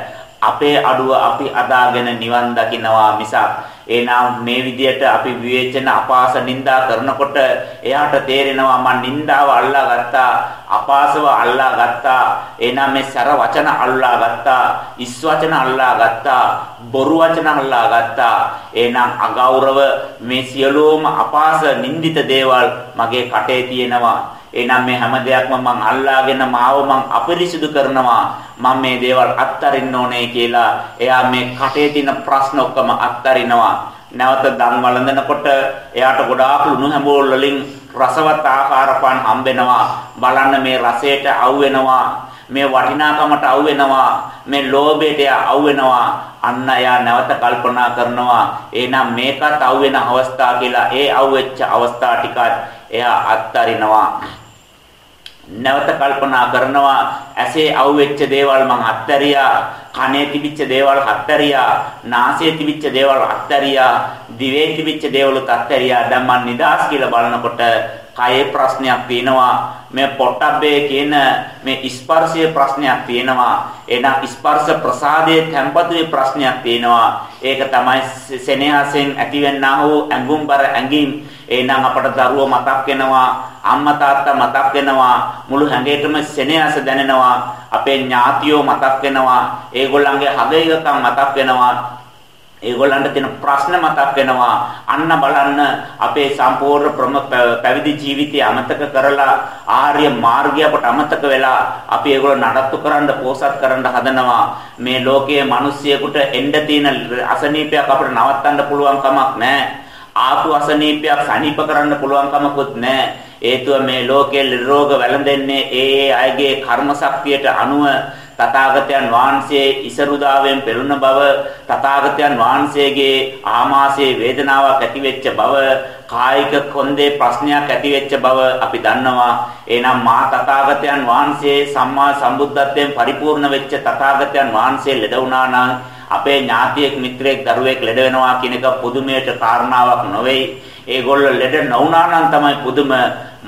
අපේ අඩුව අපි අදාගෙන නිවන් දකින්නවා මිසක්. එනම් මේ විදියට අපි විවේචන අපාස නින්දා කරනකොට එයාට තේරෙනවා මම නින්දාව අල්ලා ගත්තා අපාසව අල්ලා ගත්තා එනම් මේ සර වචන අල්ලා ගත්තා ඉස් වචන අල්ලා ගත්තා බොරු වචන අල්ලා ගත්තා. එනම් අගෞරව මේ සියලුම අපාස නින්දිත දේවල් මගේ කටේ තියෙනවා. එහෙනම් මේ හැම දෙයක්ම මං අල්ලාගෙන මාව මං අපරිසිදු කරනවා. මම මේ දේවල් අත්තරින්න ඕනේ කියලා එයා මේ කටේ තියෙන ප්‍රශ්න ඔක්කොම අත්තරිනවා. නැවත දන් වළඳනකොට එයාට ගොඩාක් ලුණු හැඹෝල් වලින් රසවත් ආහාර පාන හම්බෙනවා. බලන්න මේ රසයට අවු වෙනවා මේ වටිනාකමට අවු වෙනවා මේ ලෝභයට අවු වෙනවා අන්න එයා නැවත කල්පනා කරනවා එහෙනම් මේකත් අවු වෙන අවස්ථා කියලා. ඒ අවු වෙච්ච අවස්ථා ටිකත් එයා අත්තරිනවා. නැවත කල්පනා කරනවා ඇසේ අවුෙච්ච දේවල් මං අත්තරියා කනේ තිබිච්ච දේවල් අත්තරියා නාසයේ තිබිච්ච දේවල් අත්තරියා දිවේ තිබිච්ච දේවල් අත්තරියා. දැන් මං නිදාස් කියලා බලනකොට කයේ ප්‍රශ්නයක් තියෙනවා මේ පොට්ටබ්බේ කියන මේ ස්පර්ශයේ ප්‍රශ්නයක් තියෙනවා එහෙනම් ස්පර්ශ ප්‍රසාදයේ tempatuවේ ප්‍රශ්නයක් තියෙනවා. ඒක තමයි සෙනෙහසෙන් ඇතිවෙනා වූ ඇඟුම්බර ඇඟීම්. එහෙනම් අපට දරුවෝ මතක් වෙනවා අම්මා තාත්තා මතක් වෙනවා මුළු හැඟේටම සෙනෙහස දැනෙනවා අපේ ඥාතියෝ මතක් වෙනවා ඒගොල්ලන්ගේ හදේකම් මතක් වෙනවා ඒගොල්ලන්ට තියෙන ප්‍රශ්න මතක් වෙනවා. අන්න බලන්න අපේ සම්පූර්ණ පැවිදි ජීවිතය අමතක කරලා ආර්ය මාර්ගය අපට අමතක වෙලා අපි ඒගොල්ලෝ නඩත්තු කරන්න පෝසත් කරන්න හදනවා. මේ ලෝකයේ මිනිසියෙකුට එන්න තියෙන අසනීපයක් අපිට නවත්තන්න පුළුවන් කමක් නැහැ ආපු අසනීපයක් සනීප කරන්න පුළුවන් කමකුත් නැහැ. හේතුව මේ ලෝකයේ රෝග වැළඳෙන්නේ ඒ ඒ අයගේ කර්ම ශක්තියට අනුව තථාගතයන් වහන්සේ ඉසරුදාවෙන් පෙළුණ බව තථාගතයන් වහන්සේගේ ආමාශයේ වේදනාවක් ඇති වෙච්ච බව කායික කොන්දේ ප්‍රශ්නයක් ඇති වෙච්ච බව අපි දන්නවා එහෙනම් මා තථාගතයන් වහන්සේ සම්මා සම්බුද්ධත්වයෙන් පරිපූර්ණ වෙච්ච තථාගතයන් වහන්සේ ලෙඩ වුණා නම් අපේ ඥාතියෙක් මිත්‍රයෙක් දරුවෙක් ලෙඩ වෙනවා කියන එක පුදුමයට කාරණාවක් නොවේයි. ඒගොල්ලෝ ලෙඩ නොවුනා නම් තමයි පුදුම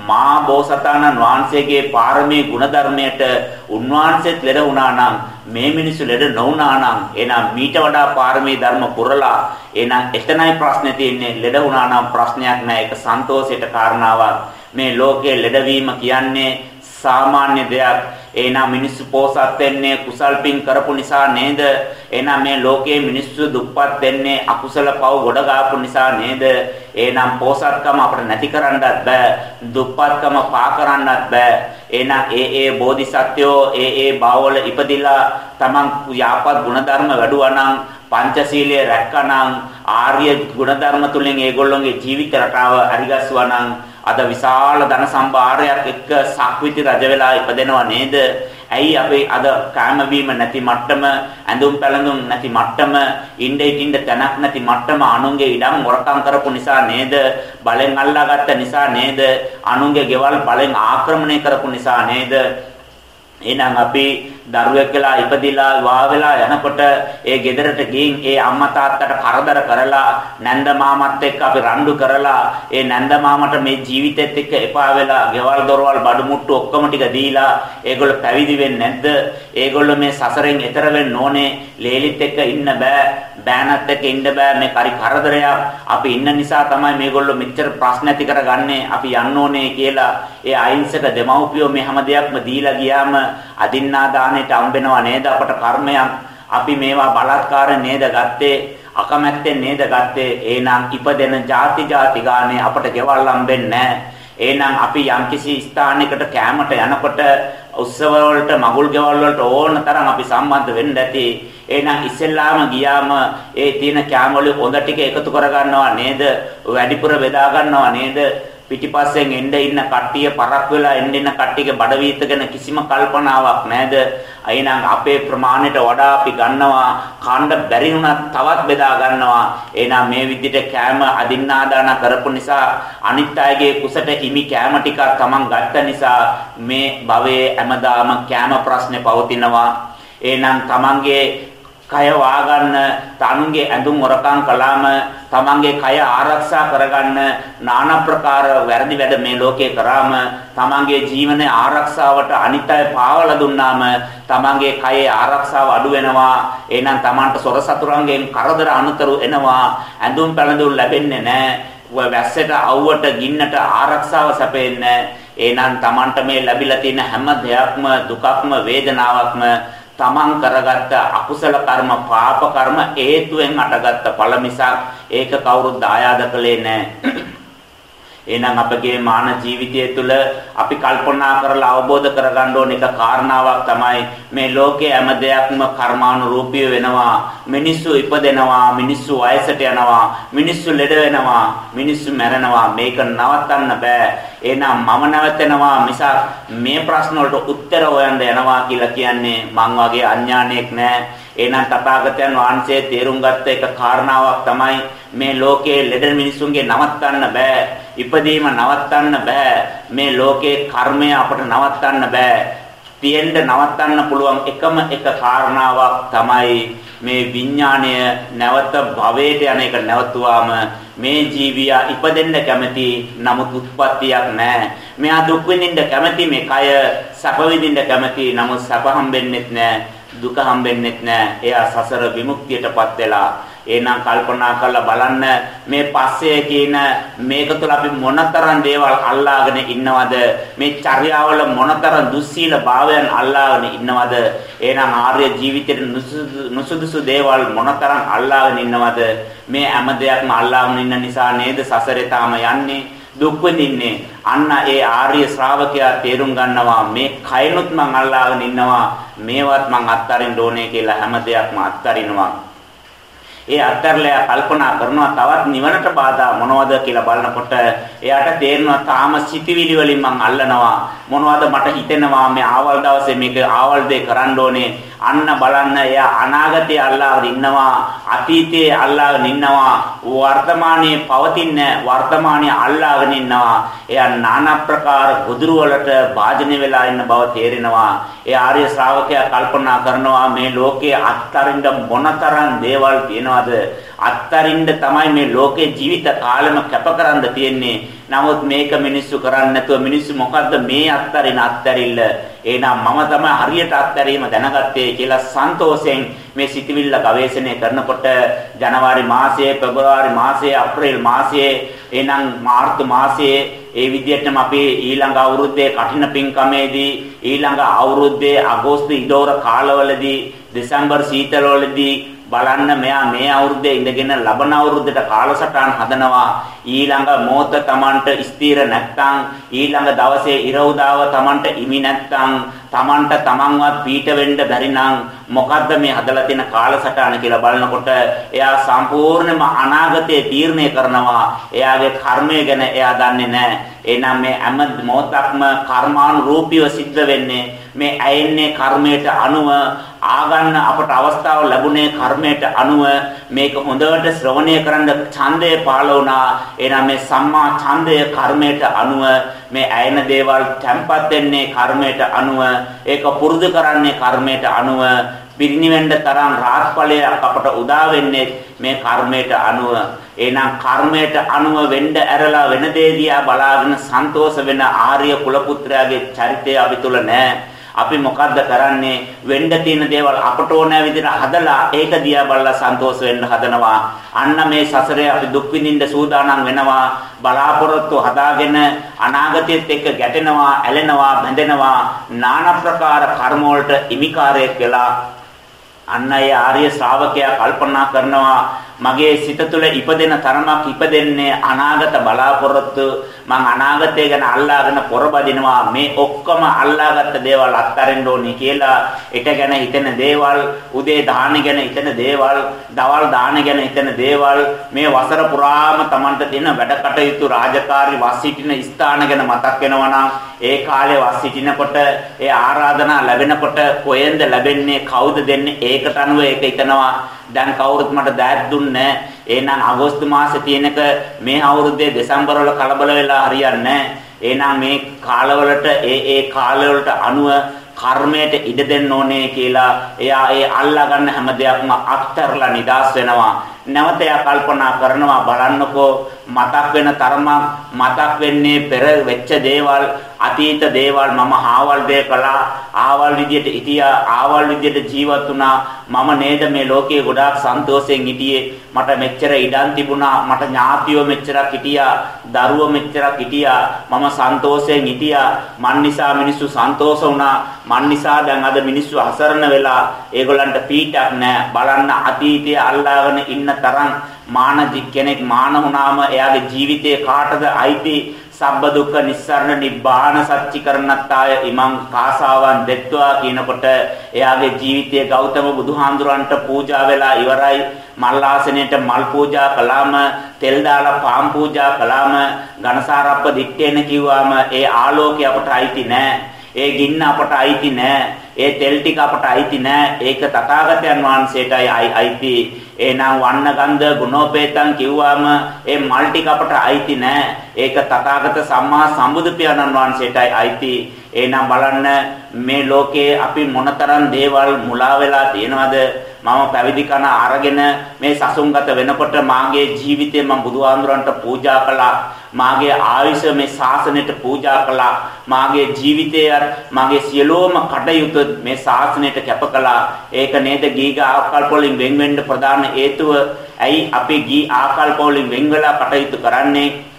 මා බෝසතාණන් වහන්සේගේ පාරමී ගුණධර්මයට උන්වහන්සේත් ලෙඩ වුණා නම් මේ මිනිස්සු ලෙඩ නොවුනා නම් එහෙනම් මීට වඩා පාරමී ධර්ම පුරලා එහෙනම් එතනයි ප්‍රශ්නේ තියෙන්නේ. ලෙඩ වුණා නම් ප්‍රශ්නයක් නෑ. ඒක සන්තෝෂයට කාරණාවක්. මේ ලෝකයේ ලෙඩවීම කියන්නේ සාමාන්‍ය දෙයක්. එහෙනම් මිනිස්සු පෝසත් වෙන්නේ කුසල් පින් කරපු නිසා නේද? එහෙනම් මේ ලෝකයේ මිනිස්සු දුප්පත් වෙන්නේ අකුසල පව ගොඩ ගාපු නිසා නේද? එහෙනම් පෝසත්කම අපිට නැති කරන්නත් බෑ. දුප්පත්කම පා කරන්නත් බෑ. එහෙනම් ඒ ඒ බෝධිසත්වෝ ඒ ඒ භාවවල ඉපදිලා තමන් යාපත් ගුණධර්ම වැඩුවා නම් පංචශීලයේ රැක්කනම් ආර්ය ගුණධර්ම තුලින් ඒගොල්ලොන්ගේ ජීවිත රටාව හරිගස්සුවා නම් අද විශාල ධන සම්භාරයක් එක්ක සක්විති රජ වෙලා ඉපදෙනව නේද? ඇයි අපේ අද කාම බීම නැති මට්ටම, ඇඳුම් පැළඳුම් නැති මට්ටම, ඉnde ඉන්න තැනක් නැති මට්ටම අනුන්ගේ ඉඩම් මොරකම් කරපු නිසා නේද? බලෙන් අල්ලාගත්ත නිසා නේද? අනුන්ගේ ගෙවල් බලෙන් ආක්‍රමණය කරපු නිසා නේද? එහෙනම් අපි දරුවෙක් වෙලා ඉපදිලා වා වෙලා යනකොට ඒ ගෙදරට ගින් ඒ අම්මා තාත්තට කරදර කරලා නැන්ද මාමත් එක්ක අපි රණ්ඩු කරලා ඒ නැන්ද මාමට මේ ජීවිතෙත් එක්ක එපා වෙලා ගෙවල් දොරවල් බඩු මුට්ටු ඔක්කොම ටික දීලා ඒගොල්ලෝ පැවිදි වෙන්නේ නැද්ද? ඒගොල්ලෝ මේ සසරෙන් එතර වෙන්න ඕනේ. ලේලිත් එක්ක ඉන්න බෑ. බෑනත් එක්ක ඉන්න බෑ. මේ කරි කරදරයක්. අපි ඉන්න නිසා තමයි මේගොල්ලෝ මෙච්චර ප්‍රශ්න ඇති කරගන්නේ. අපි යන්න ඕනේ කියලා ඒ අහිංසක දෙමව්පියෝ මේ හැම දෙයක්ම දීලා ගියාම අදින්නා දාණයට හම්බෙනව නේද? අපට කර්මයක්. අපි මේවා බලත්කාරයෙන් නේද ගත්තේ? අකමැත්තෙන් නේද ගත්තේ? එහෙනම් ඉපදෙන ಜಾති ಜಾති ගානේ අපට ගෙවල් හම්බෙන්නේ එහෙනම් අපි යම්කිසි ස්ථානයකට කැමට යනකොට උත්සව වලට මගුල් ගෙවල් වලට ඕන තරම් අපි සම්බන්ධ වෙන්න ඇති. එහෙනම් ඉස්සෙල්ලාම ගියාම ඒ තියෙන කැම වල හොඳ ටික එකතු කරගන්නවා නේද? වැඩිපුර බෙදා ගන්නවා නේද? පිටිපස්සෙන් එන්න ඉන්න කට්ටිය පරක් වෙලා එන්න ඉන්න කට්ටියගේ බඩ වීත ගැන කිසිම කල්පනාවක් නැද. එහෙනම් අපේ ප්‍රමාණයට වඩා අපි ගන්නවා කාණ්ඩ බැරි වුණත් තවත් බෙදා ගන්නවා. එහෙනම් මේ විදිහට කෑම අදින්නාදාන කරපු නිසා අනිත් අයගේ කුසට හිමි කෑම ටිකක් Taman ගත්ත නිසා මේ භවයේ හැමදාම කෑම ප්‍රශ්නේ පවතිනවා. එහෙනම් Tamanගේ කය වාගන්න, තනුන්ගේ ඇඳුම් හොරකම් කළාම තමන්ගේ කය ආරක්ෂා කරගන්න নানা ප්‍රකාර වැරදි වැඩ මේ ලෝකේ කරාම තමන්ගේ ජීවනයේ ආරක්ෂාවට අනිත් අය පාවලා දුන්නාම තමන්ගේ කයේ ආරක්ෂාව අඩු වෙනවා. එහෙනම් තමන්ට සොර සතුරන්ගෙන් කරදර අනුතරු එනවා. ඇඳුම් පැළඳුම් ලැබෙන්නේ නැහැ. වැස්සට අවුවට ගින්නට ආරක්ෂාව සැපෙන්නේ එහෙනම් තමන්ට මේ ලැබිලා තියෙන හැම දෙයක්ම දුකක්ම වේදනාවක්ම තමන් කරගත්ත අකුසල කර්ම පාප කර්ම හේතුවෙන් අටගත්ත ඵල මිසක් ඒක කවුරුත් දායාද කළේ නැහැ එහෙනම් අපගේ මාන ජීවිතය තුළ අපි කල්පනා කරලා අවබෝධ කරගන්න ඕන එක කාරණාවක් තමයි මේ ලෝකයේ හැම දෙයක්ම කර්මානුරූපී වෙනවා. මිනිස්සු ඉපදෙනවා මිනිස්සු වයසට යනවා මිනිස්සු ලෙඩ වෙනවා මිනිස්සු මැරෙනවා. මේක නවත්තන්න බෑ. එහෙනම් මම නැවතෙනවා මිසක් මේ ප්‍රශ්න වලට උත්තර හොයන්න යනවා කියලා කියන්නේ මං වගේ අඥානියෙක් නෑ. එහෙනම් තථාගතයන් වහන්සේ තේරුම් ගත්ත එක කාරණාවක් තමයි මේ ලෝකයේ ලෙඩ මිනිසුන්ගේ නවත්තන්න බෑ. ඉපදීම නවත්තන්න බෑ. මේ ලෝකයේ කර්මය අපට නවත්තන්න බෑ. තියෙන්න නවත්තන්න පුළුවන් එකම එක කාරණාවක් තමයි මේ විඥාණය නැවත භවයට යන එක නැවතුවාම මේ ජීවියා ඉපදෙන්න කැමති නමුත් උත්පත්තියක් නැහැ. මෙයා දුක් විඳින්න කැමති මේ කය සැප විඳින්න කැමති නමුත් සැප හම්බෙන්නෙත් නැහැ. දුක හම්බෙන්නෙත් නැහැ. එයා සසර විමුක්තියටපත් වෙලා එහෙනම් කල්පනා කරලා බලන්න. මේ පස්සේ කියන මේක තුළ අපි මොනතරම් දේවල් අල්ලාගෙන ඉන්නවද? මේ චර්යාවල මොනතරම් දුස්සීල භාවයන් අල්ලාගෙන ඉන්නවද? එහෙනම් ආර්ය ජීවිතේ නුසුදුසු දේවල් මොනතරම් අල්ලාගෙන ඉන්නවද? මේ හැම දෙයක්ම අල්ලාගෙන ඉන්න නිසා නේද සසරේ තාම යන්නේ? දුක් විඳින්නේ. අන්න ඒ ආර්ය ශ්‍රාවකයා තේරුම් ගන්නවා මේ කයනොත් මං අල්ලාගෙන ඉන්නවා. මේවත් මං අත්හරින්න ඕනේ කියලා හැම දෙයක්ම අත්හරිනවා. ඒ අත්තරලයා කල්පනා කරනවා තවත් නිවනට බාධා මොනවද කියලා බලනකොට එයාට තේරෙනවා තාම සිටිවිලි වලින් මං අල්ලනවා. මොනවද මට හිතෙනවා? මේ ආවල් දවසේ මේක ආවල් දෙය කරන්න ඕනේ. අන්න බලන්න එයා අනාගතය අල්ලාගෙන ඉන්නවා අතීතයේ අල්ලාගෙන ඉන්නවා වර්තමානයේ පවතින වර්තමානයේ අල්ලාගෙන ඉන්නවා. එයා নানা ප්‍රකාර ගොදුරු වලට භාජනය වෙලා ඉන්න බව තේරෙනවා. ඒ ආර්ය ශ්‍රාවකයා කල්පනා කරනවා මේ ලෝකයේ අත්තරින්ද මොනතරම් දේවල් තියෙනවද? අත්තරින්ද තමයි මේ ලෝකේ ජීවිත කාලෙම කැපකරන්න තියෙන්නේ. නමුත් මේක මිනිස්සු කරන්නේ නැතුව මිනිස්සු මොකද්ද? මේ අත්තරින අත්තරිල්ල. එහෙනම් මම තමයි හරියට අත්හැරීම දැනගත්තේ කියලා සන්තෝෂයෙන් මේ සිතවිල්ල ගවේෂණය කරනකොට ජනවාරි මාසයේ පෙබරවාරි මාසයේ අප්‍රේල් මාසයේ එහෙනම් මාර්තු මාසයේ ඒ විදිහටම අපි ඊළඟ අවුරුද්දේ කටින පින්කමේදී ඊළඟ අවුරුද්දේ අගෝස්තු ඉඩෝර කාලවලදී දෙසැම්බර් සීතලවලදී බලන්න මෙයා මේ අවුරුද්දේ ඉඳගෙන ලබන අවුරුද්දට කාලසටහන් හදනවා. ඊළඟ මොහොත Tamanට ස්ථිර නැත්නම් ඊළඟ දවසේ ඉර උදාව Tamanට ඉමි නැත්නම් Tamanට Tamanවත් පීඩ වෙන්න බැරි නම් මොකද්ද මේ හදලා තියෙන කාලසටහන කියලා බලනකොට එයා සම්පූර්ණයෙන්ම අනාගතය තීරණය කරනවා. එයාගේ කර්මය ගැන එයා දන්නේ නැහැ. එහෙනම් මේ හැම මොහොතක්ම කර්මානුරූපීව සිද්ධ වෙන්නේ මේ ඇයෙන්නේ කර්මයට අනුව ආගන්න අපට අවස්ථාව ලැබුණේ කර්මයට අනුව මේක හොඳට ශ්‍රවණය කරන්න ඡන්දය පාළ වුණා. එහෙනම් මේ සම්මා ඡන්දය කර්මයට අනුව මේ ඇයෙන දේවල් තැම්පත් වෙන්නේ කර්මයට අනුව ඒක පුරුදු කරන්නේ කර්මයට අනුව පිරිනිවෙන්න තරම් රාත්පලයක් අපට උදා වෙන්නේ මේ කර්මයට අනුව. එහෙනම් කර්මයට අනුව වෙන්න ඇරලා වෙන දේ දිහා බලාගෙන සන්තෝෂ වෙන ආර්ය කුල පුත්‍රයාගේ චරිතය අපි තුල නැහැ අපි මොකද්ද කරන්නේ? වෙන්න තියෙන දේවල් අපට ඕන විදිහට හදලා ඒක දිහා බලලා සන්තෝෂ වෙන්න හදනවා. අන්න මේ සසරේ අපි දුක් විඳින්න සූදානම් වෙනවා. බලාපොරොත්තු හදාගෙන අනාගතයේත් එක්ක ගැටෙනවා ඇලෙනවා බැඳෙනවා. নানা ප්‍රකාර කර්ම වලට ඉමිකාරයක් වෙලා අන්න ඒ ආර්ය ශ්‍රාවකයා කල්පනා කරනවා මගේ සිත තුළ ඉපදෙන තරමක් ඉපදෙන්නේ අනාගත බලාපොරොත්තු. මං අනාගතය ගැන අල්ලාගෙන පොරබදිනවා. මේ ඔක්කොම අල්ලාගත්ත දේවල් අත්හරින්න ඕනේ කියලා ඊට ගැන හිතෙන දේවල් උදේ දාන ගැන හිතෙන දේවල් දවල් දාන ගැන හිතෙන දේවල් මේ වසර පුරාම Tamanට තියෙන වැඩ කටයුතු රාජකාරි වස් සිටින ස්ථාන ගැන මතක් වෙනවා ඒ කාලේ වස් සිටිනකොට ඒ ආරාධනා ලැබෙනකොට කොහෙන්ද ලැබෙන්නේ කවුද දෙන්නේ ඒකට අනුව ඒක හිතනවා. දැන් කවුරුත් මට දෑත් දුන්නේ එහෙනම් අගෝස්තු මාසේ තියෙනක මේ අවුරුද්දේ දෙසැම්බර් වල කලබල වෙලා හරියන්නේ එහෙනම් මේ කාලවලට ඒ ඒ කාලවලට අනුව කර්මයට ඉඩ දෙන්න ඕනේ කියලා එයා ඒ අල්ලා ගන්න හැම දෙයක්ම අත්හැරලා නිදාස් වෙනවා. නැවත එයා කල්පනා කරනවා බලන්නකෝ මතක් වෙන තරමක් මතක් වෙන්නේ පෙර වෙච්ච දේවල් අතීත දේවල් මම ආවල් දේ කළා. ආවල් විදියට හිටියා. ආවල් විදියට ජීවත් වුණා. මම නේද මේ ලෝකයේ ගොඩාක් සන්තෝෂයෙන් හිටියේ? මට මෙච්චර ඉඩම් තිබුණා. මට ඥාතියෝ මෙච්චරක් හිටියා. දරුවෝ මෙච්චරක් හිටියා. මම සන්තෝෂයෙන් හිටියා. මන් නිසා මිනිස්සු සන්තෝෂ වුණා. මන් නිසා දැන් අද මිනිස්සු අසරණ වෙලා ඒගොල්ලන්ට පීඩක් නැහැ බලන්න අතීතයේ අල්ලාගෙන ඉන්න තරම් මාන කෙනෙක් මාන වුණාම එයාගේ ජීවිතේ කාටද අයිති? සබ්බ දුක්ඛ නිස්සරණ නිබ්බාන සච්චිකරණත්තාය ඉමං කාසාවන් දෙත්වා කියනකොට එයාගේ ජීවිතයේ ගෞතම බුදුහාඳුරන්ට පූජා වෙලා ඉවරයි. මල් ආසනයේට මල් පූජා කළාම තෙල් දාලා පාන් පූජා කළාම ඝනසාරප්ප දිත්තේන කිව්වාම ඒ ආලෝකය අපට අයිති නෑ. ඒ ගින්න අපට අයිති නෑ. ඒ තෙල් ටික අපට අයිති නෑ. ඒක තථාගතයන් වහන්සේටයි අයිති එහෙනම් වන්න ගන්ධ ගුණෝපේතං කිව්වම ඒ මල් ටික අපට අයිති නෑ. ඒක තථාගත සම්මා සම්බුදු පියාණන් වහන්සේටයි අයිති. එහෙනම් බලන්න මේ ලෝකේ අපි මොනතරම් දේවල් මුලා වෙලා තියෙනවද? මම පැවිදි කන අරගෙන මේ සසුන්ගත වෙනකොට මාගේ ජීවිතේ මම බුදුහාමුදුරන්ට පූජා කළා. මාගේ ආයුෂ මේ ශාසනයට පූජා කළා. මාගේ ජීවිතය මාගේ සියලුම කටයුතු මේ ශාසනයට කැප කළා. ඒක නේද ගීග ආකල්ප වලින් වෙන් වෙන්න ප්‍රධාන හේතුව. ඇයි අපි ගී ආකල්ප වලින් වෙන් වෙලා කටයුතු කරන්නේ?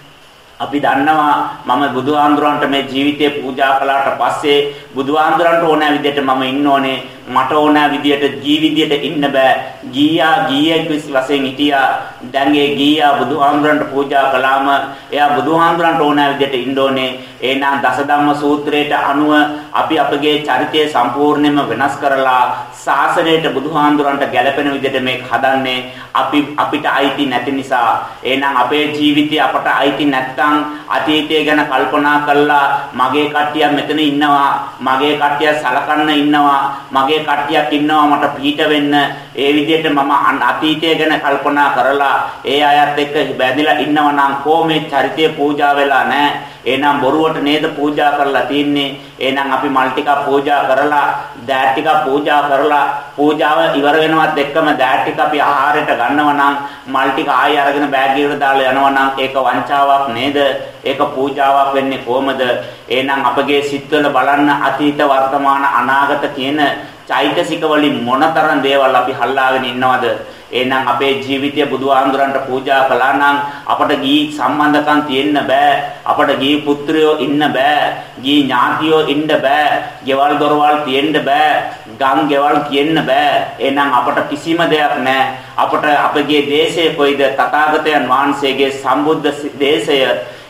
අපි දන්නවා මම බුදුහාඳුරන්ට මේ ජීවිතේ පූජා කළාට පස්සේ බුදුහාඳුරන්ට ඕනෑ විදිහට මම ඉන්න ඕනේ. මට ඕනෑ විදිහට ජීවිතයට ඉන්න බෑ. ගීයා ගීයෙක් වශයෙන් හිටියා. දැන් ඒ ගීයා බුදුහාඳුරන්ට පූජා කළාම එයා බුදුහාඳුරන්ට ඕනෑ විදිහට ඉන්න ඕනේ. එහෙනම් දසධම්ම සූත්‍රයට අනුව අපි අපගේ චරිතය සම්පූර්ණයෙන්ම වෙනස් කරලා ශාසනයට බුදුහාඳුරන්ට ගැළපෙන විදිහට මේක හදන්නේ අපි අපිට අයිති නැති නිසා. එහෙනම් අපේ ජීවිතය අපට අයිති නැත්නම් අතීතය ගැන කල්පනා කළා මගේ කට්ටිය මෙතන ඉන්නවා මගේ කට්ටිය සලකන්න ඉන්නවා මගේ කට්ටියක් ඉන්නවා මට පීඩ වෙන්න. ඒ විදිහට මම අතීතය ගැන කල්පනා කරලා ඒ අයත් එක්ක බැඳිලා ඉන්නවා නම් කොහොමේ චරිතය පූජා වෙලා නැහැ. එහෙනම් බොරුවට නේද පූජා කරලා තින්නේ එහෙනම් අපි මල් ටිකක් පූජා කරලා දෑත් ටික පූජා කරලා පූජාව ඉවර වෙනවත් එක්කම දෑත් ටික අපි ආහාරයට ගන්නවා නම් මල් ටික ආයෙ අරගෙන බෑග් එකට දාලා යනවා නම් ඒක වංචාවක් නේද? ඒක පූජාවක් වෙන්නේ කොහමද? එහෙනම් අපගේ සිත්වල බලන්න අතීත වර්තමාන අනාගත කියන චෛතසික වලින් මොනතරම් දේවල් අපි හල්ලාගෙන ඉන්නවද? එහෙනම් අපේ ජීවිතය බුදුහාමුදුරන්ට පූජා කළා නම් අපට ගී සම්බන්ධකම් තියෙන්න බෑ. අපට ගී පුත්‍රයෝ ඉන්න බෑ. ගී ඥාතියෝ ඉන්න බෑ. ගෙවල් දොරවල් තියෙන්න බෑ. ගම් ගෙවල් කියන්න බෑ. එහෙනම් අපට කිසිම දෙයක් නෑ. අපට අපගේ දේශය කොයිද? තථාගතයන් වහන්සේගේ සම්බුද්ධ දේශය.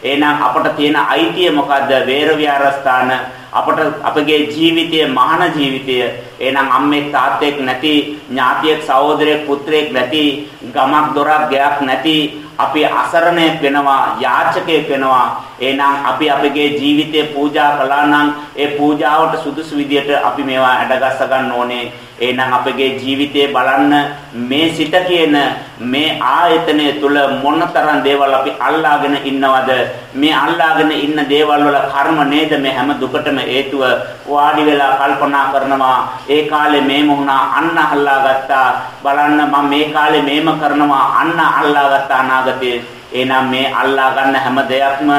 එහෙනම් අපට තියෙන අයිතිය මොකද්ද? වේර විහාරස්ථාන අපට අපගේ ජීවිතයේ මහාන ජීවිතය එහෙනම් අම්මෙක් තාත්තෙක් නැති ඥාතියෙක් සහෝදරයෙක් පුත්‍රයෙක් නැති ගමක් දොරක් ගයක් නැති අපි අසරණයෙක් වෙනවා යාචකයෙක් වෙනවා. එහෙනම් අපි අපගේ ජීවිතේ පූජා කළා නම් ඒ පූජාවට සුදුසු විදියට අපි මේවා ඇඩගස්ස ගන්න ඕනේ. එහෙනම් අපගේ ජීවිතේ බලන්න මේ සිත කියන මේ ආයතනය තුල මොනතරම් දේවල් අපි අල්ලාගෙන ඉන්නවද? මේ අල්ලාගෙන ඉන්න දේවල් වල කර්ම නේද මේ හැම දුකටම හේතුව? වාඩි වෙලා කල්පනා කරනවා. ඒ කාලේ මේම වුණා අන්න අල්ලාගත්තා. බලන්න මම මේ කාලේ මේම කරනවා අන්න අල්ලාගත්තා අනාගතේ. එහෙනම් මේ අල්ලා ගන්න හැම දෙයක්ම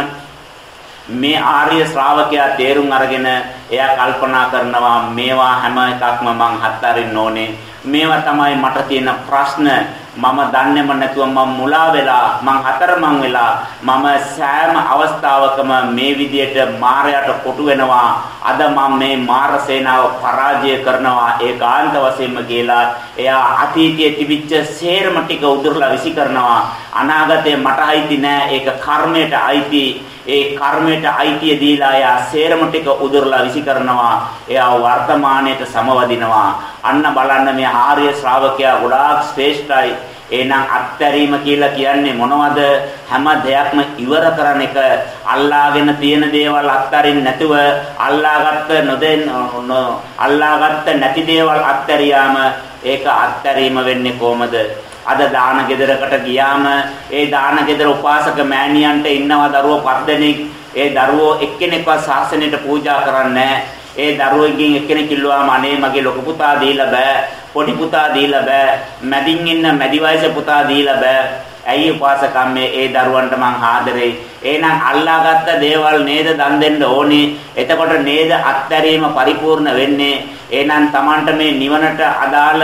මේ ආර්ය ශ්‍රාවකයා තේරුම් අරගෙන එයා කල්පනා කරනවා මේවා හැම එකක්ම මං හත්තරින්න ඕනේ. මේවා තමයි මට තියෙන ප්‍රශ්න. මම දන්නේම නැතුව මම මුලා වෙලා මං හතරමං වෙලා මම සෑම අවස්ථාවකම මේ විදියට මායයට කොටු වෙනවා. අද මම මේ මාර සේනාව පරාජය කරනවා ඒකාන්ත වශයෙන්ම කියලා එයා අතීතයේ තිබිච්ච සේරම ටික උදුරලා විසි කරනවා. අනාගතේ මට අයිති නෑ. ඒක කර්මයට අයිති. ඒ කර්මයට අයිතිය දීලා එයා සේරම ටික උදුරලා විසි කරනවා. එයා වර්තමානයට සමවදිනවා. අන්න බලන්න මේ ආර්ය ශ්‍රාවකයා ගොඩාක් ශ්‍රේෂ්ඨයි. එහෙනම් අත්හැරීම කියලා කියන්නේ මොනවද? හැම දෙයක්ම ඉවර කරන එක. අල්ලාගෙන තියෙන දේවල් අත්හරින්න නැතුව අල්ලාගත්ත නොදෙන්න අල්ලාගත්ත නැති දේවල් අත්හැරියාම ඒක අත්හැරීම වෙන්නේ කොහමද? අද දාන ගෙදරකට ගියාම ඒ දාන ගෙදර උපාසක මෑණියන්ට ඉන්නවා දරුවෝ පස් දෙනෙක්. ඒ දරුවෝ එක්කෙනෙක්වත් ශාසනයට පූජා කරන්නේ ඒ දරුවෙක්ගෙන් එක්කෙනෙක් කිල්ලුවාම අනේ මගේ ලොකු පුතා දීලා බෑ. පොඩි පුතා දීලා බෑ. මැදින් ඉන්න මැදි වයසේ පුතා දීලා බෑ. ඇයි උපාසකම්මේ ඒ දරුවන්ට මං ආදරේ. එහෙනම් අල්ලාගත්ත දේවල් නේද දන් දෙන්න ඕනේ. එතකොට නේද අත්හැරීම පරිපූර්ණ වෙන්නේ. එහෙනම් Tamanට මේ නිවනට අදාළ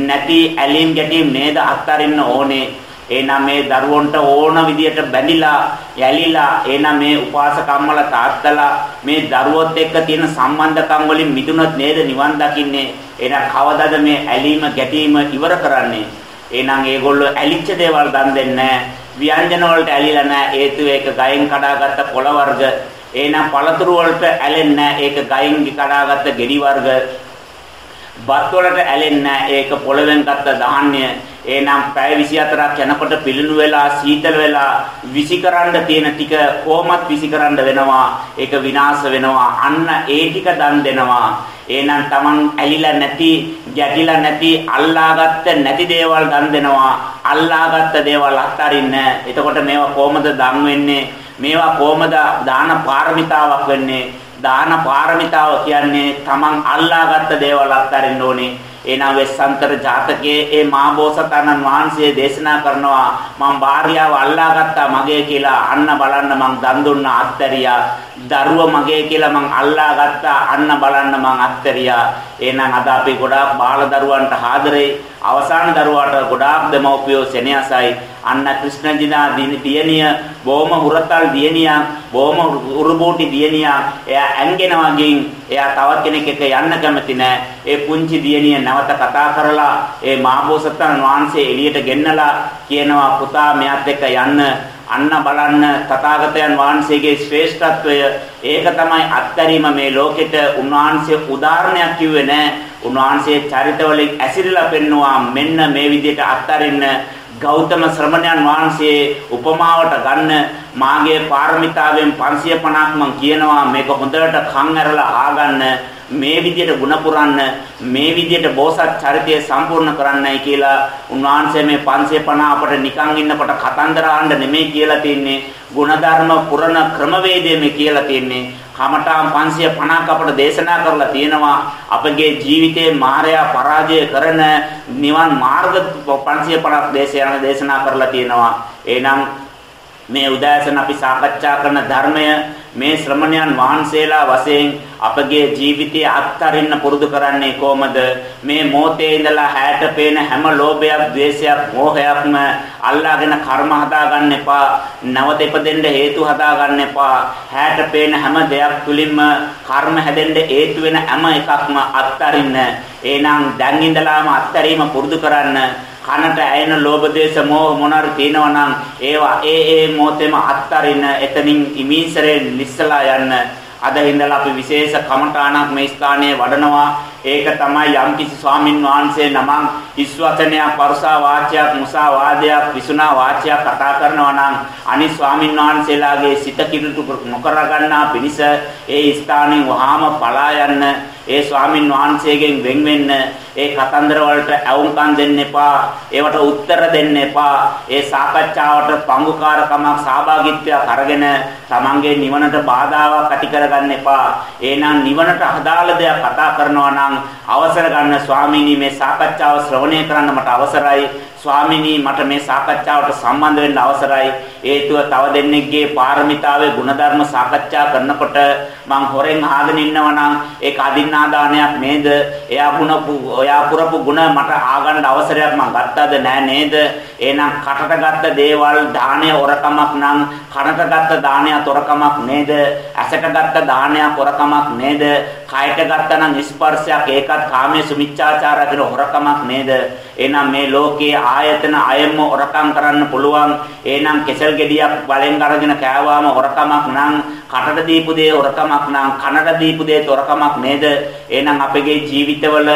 නැති ඇලීම් ගැටීම් නේද අත්හරින්න ඕනේ. එහෙනම් මේ දරුවන්ට ඕන විදියට බැඳිලා යැලිලා එහෙනම් මේ උපාසකම්මල තාත්තලා මේ දරුවොත් එක්ක තියෙන සම්බන්ධකම් වලින් මිදුනොත් නේද නිවන් දකින්නේ. එහෙනම් කවදාද මේ ඇලීම ගැටීම ඉවර කරන්නේ? එහෙනම් ඒගොල්ලෝ ඇලිච්ච දේවල් දන් දෙන්නේ ව්‍යංජන වලට ඇලිලා නැහැ හේතුව ඒක ගයෙන් කඩාගත්ත පොළ වර්ග එහෙනම් පළතුරු වලට ඇලෙන්නේ ඒක ගයෙන් කඩාගත්ත ගෙඩි වර්ග බත් වලට ඇලෙන්නේ ඒක පොළවෙන් ගත්ත ධාන්‍ය. එහෙනම් පැය 24ක් යනකොට පිළිණු වෙලා සීතල වෙලා විසිකරන්න තියෙන ටික කොහොමත් විසිකරන්න වෙනවා. ඒක විනාශ වෙනවා. අන්න ඒ ටික දන් දෙනවා. එහෙනම් Taman ඇලිලා නැති ගැටිලා නැති අල්ලාගත්ත නැති දේවල් දන් දෙනවා. අල්ලාගත්ත දේවල් අත්හරින්න එතකොට මේවා කොහොමද දන් වෙන්නේ? මේවා කොහොමද දාන පාරමිතාවක් වෙන්නේ? දාන පාරමිතාව කියන්නේ Taman අල්ලාගත්ත දේවල් අත්හරින්න ඕනේ. එනම් වෙස්සන්තර ජාතකයේ ඒ මාබෝසතාණන් වහන්සේ දේශනා කරනවා මම භාර්යාව අල්ලාගත්තා මගේ කියලා අන්න බලන්න මං දන් දුන්නා අත්තරියා. දරුව මගේ කියලා මං අල්ලාගත්තා අන්න බලන්න මං අත්තරියා. එහෙනම් අද අපි ගොඩාක් බාල දරුවන්ට ආදරේ. අවසාන දරුවාට ගොඩාක් දෙමව්පියෝ සෙනෙහසයි. අන්න ක්‍රිෂ්ණජිනා දියණිය බොහොම හුරතල් දියණියක් බොහොම උරුබෝටි දියණියක් එයා ඇංගෙනවා ගින් එයා තවත් කෙනෙක් එක්ක යන්න කැමති නෑ. ඒ පුංචි දියණිය නැවත කතා කරලා ඒ මාබෝසත්යන් වහන්සේ එළියට ගෙන්නලා කියනවා පුතා මෙයාත් එක්ක යන්න. අන්න බලන්න තථාගතයන් වහන්සේගේ ශ්‍රේෂ්ඨත්වය. ඒක තමයි අත්තරීම මේ ලෝකෙට උන්වහන්සේ උදාහරණයක් කිව්වේ නෑ. උන්වහන්සේ චරිතවලින් ඇසිරලා පෙන්නවා මෙන්න මේ විදිහට අත්තරින්න. ගෞතම ශ්‍රමණයන් වහන්සේ උපමාවට ගන්න මාගේ පාරමිතාවෙන් 550ක් මං කියනවා මේක හොඳට කන් ඇරලා ආගන්න මේ විදියට ಗುಣ පුරන්න මේ විදියට බෝසත් චරිතය සම්පූර්ණ කරන්නයි කියලා උන්වහන්සේ මේ 550 අපට නිකන් ඉන්නකොට කතන්දර ආන්න නෙමෙයි කියලා තින්නේ. ಗುಣධර්ම පුරණ ක්‍රමවේදය මේ කියලා තින්නේ. කමඨාම් 550ක් අපට දේශනා කරලා තියෙනවා. අපගේ ජීවිතයේ මායя පරාජය කරන නිවන් මාර්ග 550ක් දේශනා කරලා තියෙනවා. එහෙනම් මේ උදෑසන අපි සාකච්ඡා කරන ධර්මය මේ ශ්‍රමණයන් වහන්සේලා වශයෙන් අපගේ ජීවිතය අත්හරින්න පුරුදු කරන්නේ කොහමද? මේ මොහොතේ ඉඳලා හැට පේන හැම ලෝභයක් ද්වේෂයක් මෝහයක්ම අල්ලාගෙන කර්ම හදාගන්න එපා. නැවත ඉපදෙන්න හේතු හදාගන්න එපා. හැට පේන හැම දෙයක් තුලින්ම කර්ම හැදෙන්න හේතු වෙන හැම එකක්ම අත්හරින්න. එහෙනම් දැන් ඉඳලාම අත්හැරීම පුරුදු කරන්න. කනට ඇයෙන ලෝභ දේශ මොහ මොනාරි තියෙනවා නම් ඒවා ඒ ඒ මොහොතේම අත්තරින්න එතනින් ඉමීසරේ ලිස්සලා යන්න. අද ඉඳලා අපි විශේෂ කමඨාණක් මේ ස්ථානයේ වඩනවා. ඒක තමයි යම්කිසි ස්වාමින් වහන්සේ නමක් ඉස්වචනයක් වර්ෂා වාචයක් මුසා වාදයක් විසුනා වාචයක් කතා කරනවා නම් අනිත් ස්වාමින් වහන්සේලාගේ සිත කිලුටු නොකර ගන්නා පිණිස ඒ ස්ථානෙන් වහාම පලා යන්න ඒ ස්වාමින් වහන්සේගෙන් වෙන් වෙන්න ඒ කතන්දර වලට ඇවුම්කම් දෙන්න එපා ඒවට උත්තර දෙන්න එපා ඒ සාකච්ඡාවට පංගුකාරකමක් සහභාගීත්වයක් අරගෙන තමන්ගේ නිවනට බාධාවක් ඇති කරගන්න එපා. එහෙනම් නිවනට අදාළ දෙයක් කතා කරනවා නම් down අවසර ගන්න ස්වාමීනි මේ සාකච්ඡාව ශ්‍රවණය කරන්න මට අවසරයි. ස්වාමීනි මට මේ සාකච්ඡාවට සම්බන්ධ වෙන්න අවසරයි. හේතුව තව දෙන්නෙක්ගේ පාරමිතාවේ ಗುಣධර්ම සාකච්ඡා කරනකොට මං හොරෙන් ආගෙන ඉන්නවා නම් ඒක අදින්නාදානයක් නේද? එයා ගුණ ඔයා පුරපු ಗುಣ මට ආගන්න අවසරයක් මං ගත්තද නෑ නේද? එහෙනම් කටට ගත්ත දේවල් දාණය හොරකමක් නම් කනට ගත්ත දාණය තොරකමක් නේද? ඇසට ගත්ත දාණය හොරකමක් නේද? කයට ගත්ත නම් ස්පර්ශයක් ඒකත් කාමයේ සුමිච්ඡාචාරය කියන හොරකමක් නේද? එහෙනම් මේ ලෝකයේ ආයතන අයම හොරකම් කරන්න පුළුවන්. එහෙනම් කෙසල් ගෙඩියක් බලෙන් අරගෙන කෑවාම හොරකමක් නම් කටට දීපු දේ හොරකමක් නම් කනට දීපු දේ හොරකමක් නේද? එහෙනම් අපගේ ජීවිතවල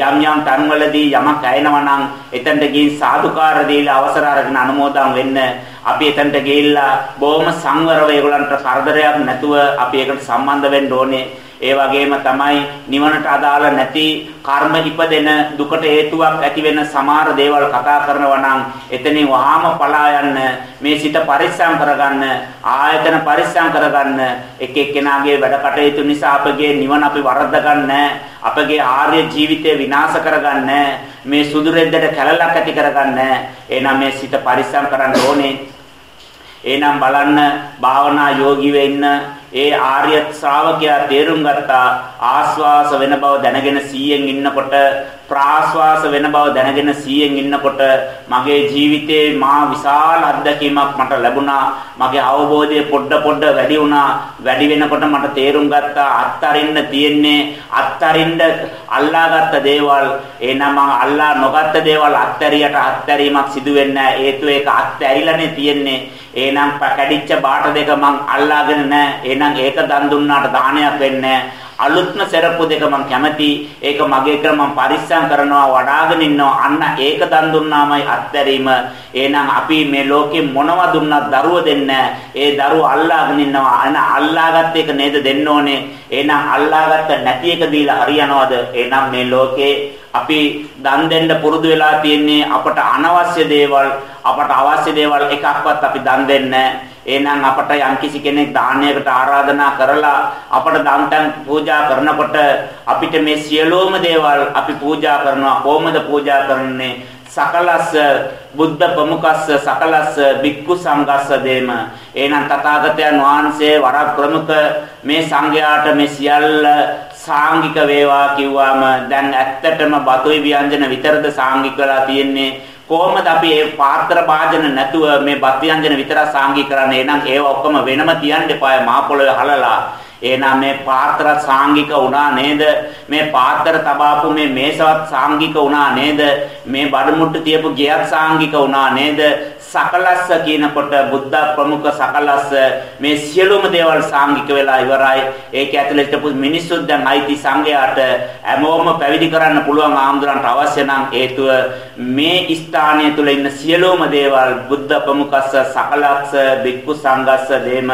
යම් යම් තන්වලදී යමක් ඇයෙනවා නම් එතනට ගිහින් සාදුකාර දීලා අවසර අරගෙන අනුමෝදන් වෙන්න අපි එතනට ගිහිල්ලා බොහොම සංවරව ඒගොල්ලන්ට කරදරයක් නැතුව අපි ඒකට සම්බන්ධ වෙන්න ඕනේ. ඒ වගේම තමයි නිවනට අදාළ නැති කර්ම ඉපදෙන දුකට හේතුවක් ඇති වෙන සමහර දේවල් කතා කරනවා නම් එතනින් වහාම පලා යන්න මේ සිත පරිස්සම් කරගන්න ආයතන පරිස්සම් කරගන්න එක එක්කෙනාගේ වැඩ කටයුතු නිසා අපගේ නිවන අපි වරද්ද ගන්න අපගේ ආර්ය ජීවිතය විනාශ කරගන්න මේ සුදු රෙද්දට කැලලක් ඇති කරගන්න එහෙනම් මේ සිත පරිස්සම් කරන්න ඕනේ. එහෙනම් බලන්න භාවනා යෝගී වෙන්න ඒ ආර්ය ශ්‍රාවකයා තේරුම් ගත්තා ආස්වාස වෙන බව දැනගෙන 100න් ඉන්නකොට ප්‍රාස්වාස වෙන බව දැනගෙන 100න් ඉන්නකොට මගේ ජීවිතේ මා විශාල අත්දැකීමක් මට ලැබුණා. මගේ අවබෝධය පොඩ පොඩ වැඩි වුණා. වැඩි වෙනකොට මට තේරුම් ගත්තා අත්තරින්න තියෙන්නේ අත්තරින්න අල්ලාගත්ත දේවල්. එහෙනම් මම අල්ලා නොගත්ත දේවල් අත්තරියට අත්තරීමක් සිදු වෙන්නේ නැහැ. හේතුව ඒක අත්තරිලානේ තියෙන්නේ. එහෙනම් කැඩිච්ච බාට දෙක මං අල්ලාගෙන නැහැ. එහෙනම් ඒක දන් දුන්නාට දානයක් වෙන්නේ නැහැ. අලුත්ම සරප්පු දෙක මම කැමති. ඒක මගේ කර මම පරිස්සම් කරනවා වඩාගෙන ඉන්නවා. අන්න ඒක දන් දුන්නාමයි අත්දැරීම. එහෙනම් අපි මේ ලෝකේ මොනව දුන්නත් දරුව දෙන්න. ඒ දරුව අල්ලාගෙන ඉන්නවා. අන අල්ලාගත්ත එක නේද දෙන්න ඕනේ. එහෙනම් අල්ලාගත්ත නැති එක දීලා හරියනවද? එහෙනම් මේ ලෝකේ අපි දන් දෙන්න පුරුදු වෙලා තියෙන්නේ අපට අනවශ්‍ය දේවල් අපට අවශ්‍ය දේවල් එකක්වත් අපි දන් දෙන්නේ නැහැ. එහෙනම් අපට යම්කිසි කෙනෙක් දානයකට ආරාධනා කරලා අපට දන්තන් පූජා කරනකොට අපිට මේ සියලුම දේවල් අපි පූජා කරනවා. කොහොමද පූජා කරන්නේ? සකලස්ස බුද්ධ ප්‍රමුඛස්ස සකලස්ස බික්කු සංඝස්ස දේම. එහෙනම් තථාගතයන් වහන්සේ වර ප්‍රමුඛ මේ සංඝයාට මේ සියල්ල සාංගික වේවා කිව්වම දැන් ඇත්තටම බතුයි ව්‍යංජන විතරද සාංගිකලා තියෙන්නේ? කොහොමද අපි මේ පාත්‍ර භාජන නැතුව මේ බත් ව්‍යංජන විතරක් සාංගී කරන්නේ? එහෙනම් ඒව ඔක්කොම වෙනම තියන්න එපා මහ පොළොවේ හලලා. එහෙනම් මේ පාත්‍ර සාංගික වුණා නේද? මේ පාත්‍ර තබාපු මේ මේසවත් සාංගික වුණා නේද? මේ බඩමුට්ටු තියපු ගෙයක් සාංගික වුණා නේද? සකලස්ස කියනකොට බුද්ධ ප්‍රමුඛ සකලස්ස මේ සියලුම දේවල් සාංගික වෙලා ඉවරයි. ඒක ඇතුළේ හිටපු මිනිස්සුත් දැන් අයිති සංඝයාට හැමෝම පැවිදි කරන්න පුළුවන් ආම්දුරන්ට අවශ්‍ය නම් හේතුව මේ ස්ථානය තුළ ඉන්න සියලුම දේවල් බුද්ධ ප්‍රමුඛස්ස සකලස්ස බික්කු සංඝස්ස දේම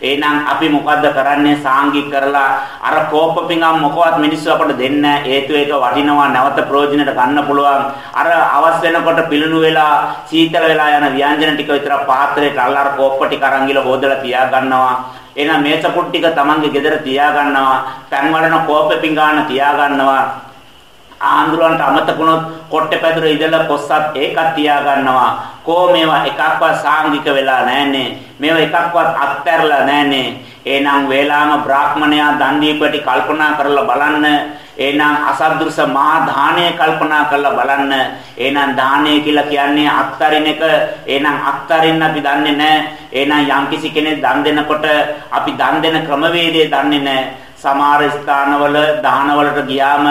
එහෙනම් අපි මොකද්ද කරන්නේ සාංගික කරලා අර කෝපපිඟම් මොකවත් මිනිස්සු අපට දෙන්න හේතු ඒක වටිනවා නැවත ප්‍රයෝජනෙට ගන්න පුළුවන් අර අවස් වෙනකොට පිළුණු වෙලා සීතල වෙලා යන ව්‍යංජන ටික විතර පාත්‍රයට අල්ලාර කෝප්ප ටික අරන් ගිල හොදලා තියා ගන්නවා එහෙනම් මේසපුට් ටික Tamange ගෙදර තියා ගන්නවා. පෑන් වඩන කෝපෙ පිඟාන තියා ගන්නවා. ආන්දුරන්ට අමතකුණොත් කොට්ටේ පැදුර ඉදලා කොස්සත් ඒකත් තියා ගන්නවා. කෝ මේවා එකක්වත් සාංගික වෙලා නැහනේ. මේවා එකක්වත් අත්හැරලා නැහනේ. එහෙනම් වේලාම බ්‍රාහ්මණයා දන් දීපටි කල්පනා කරලා බලන්න එහෙනම් අසද්දෘස මහා දානය කල්පනා කරලා බලන්න. එහෙනම් දානය කියලා කියන්නේ අත්තරින් එක. එහෙනම් අත්තරින් අපි දන්නේ නැහැ. එහෙනම් යම්කිසි කෙනෙක් දන් දෙනකොට අපි දන් දෙන ක්‍රමවේදය දන්නේ නැහැ. සමහර ස්ථානවල දානවලට ගියාම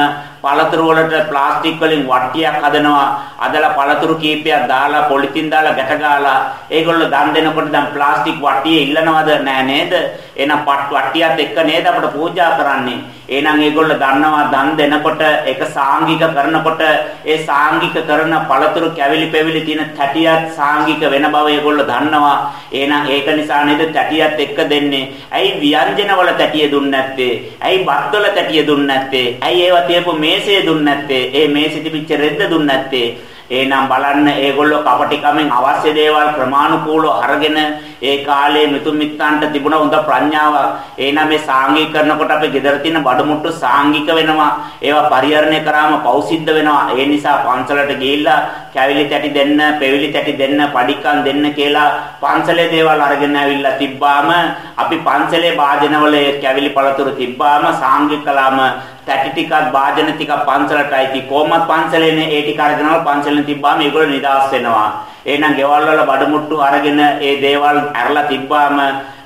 පළතුරු වලට ප්ලාස්ටික් වලින් වට්ටියක් හදනවා. අදලා පළතුරු කීපයක් දාලා පොලිතින් දාලා ගැට ගාලා ඒගොල්ලෝ දන් දෙනකොට දැන් ප්ලාස්ටික් වට්ටිය ඉල්ලනවද නෑ නේද? එහෙනම් පට් වට්ටියත් එක්ක නේද අපිට පූජා කරන්නේ. එහෙනම් ඒගොල්ලෝ දන්නවා දන් දෙනකොට ඒක සාංගික කරනකොට ඒ සාංගික කරන පළතුරු කැවිලි පෙවිලි තියෙන තැටියත් සාංගික වෙන බව ඒගොල්ලෝ දන්නවා. එහෙනම් ඒක නිසා නේද තැටියත් එක්ක දෙන්නේ. ඇයි ව්‍යංජන වල තැටිය දුන්නේ නැත්තේ? ඇයි බත් වල තැටිය දුන්නේ නැත්තේ? ඇයි ඒවා තියපු මේසේ දුන්නේ නැත්තේ? ඒ මේසෙ තිබිච්ච රෙද්ද දුන්නේ නැත්තේ? එහෙනම් බලන්න ඒගොල්ලෝ කපටිකමෙන් අවශ්‍ය දේවල් ප්‍රමාණිකූලව අරගෙන ඒ කාලේ මිතුම් මිත්තන්ට තිබුණ හොඳ ප්‍රඥාවක්. එහෙනම් මේ සාංගික කරනකොට අපේ ගෙදර තියෙන බඩමුට්ටු සාංගික වෙනවා. ඒවා පරිහරණය කරාම පෞසිද්ධ වෙනවා. ඒ නිසා පන්සලට ගිහිල්ලා කැවිලි තැටි දෙන්න, පෙවිලි තැටි දෙන්න, පඩිකම් දෙන්න කියලා පන්සලේ දේවල් අරගෙන ඇවිල්ලා තිබ්බාම අපි පන්සලේ වාදනවල කැවිලි පළතුරු තිබ්බාම සාංගික කළාම තැටි ටිකක් වාදන ටිකක් පන්සලටයි ති කොහොමත් පන්සලේනේ ඒ ටික අරගෙනවල පන්සලෙන් තිබ්බාම ඒගොල්ලෝ නිදාස් වෙනවා. එහෙනම් ගෙවල් වල බඩමුට්ටු අරගෙන ඒ දේවල් ඇරලා තිබ්බාම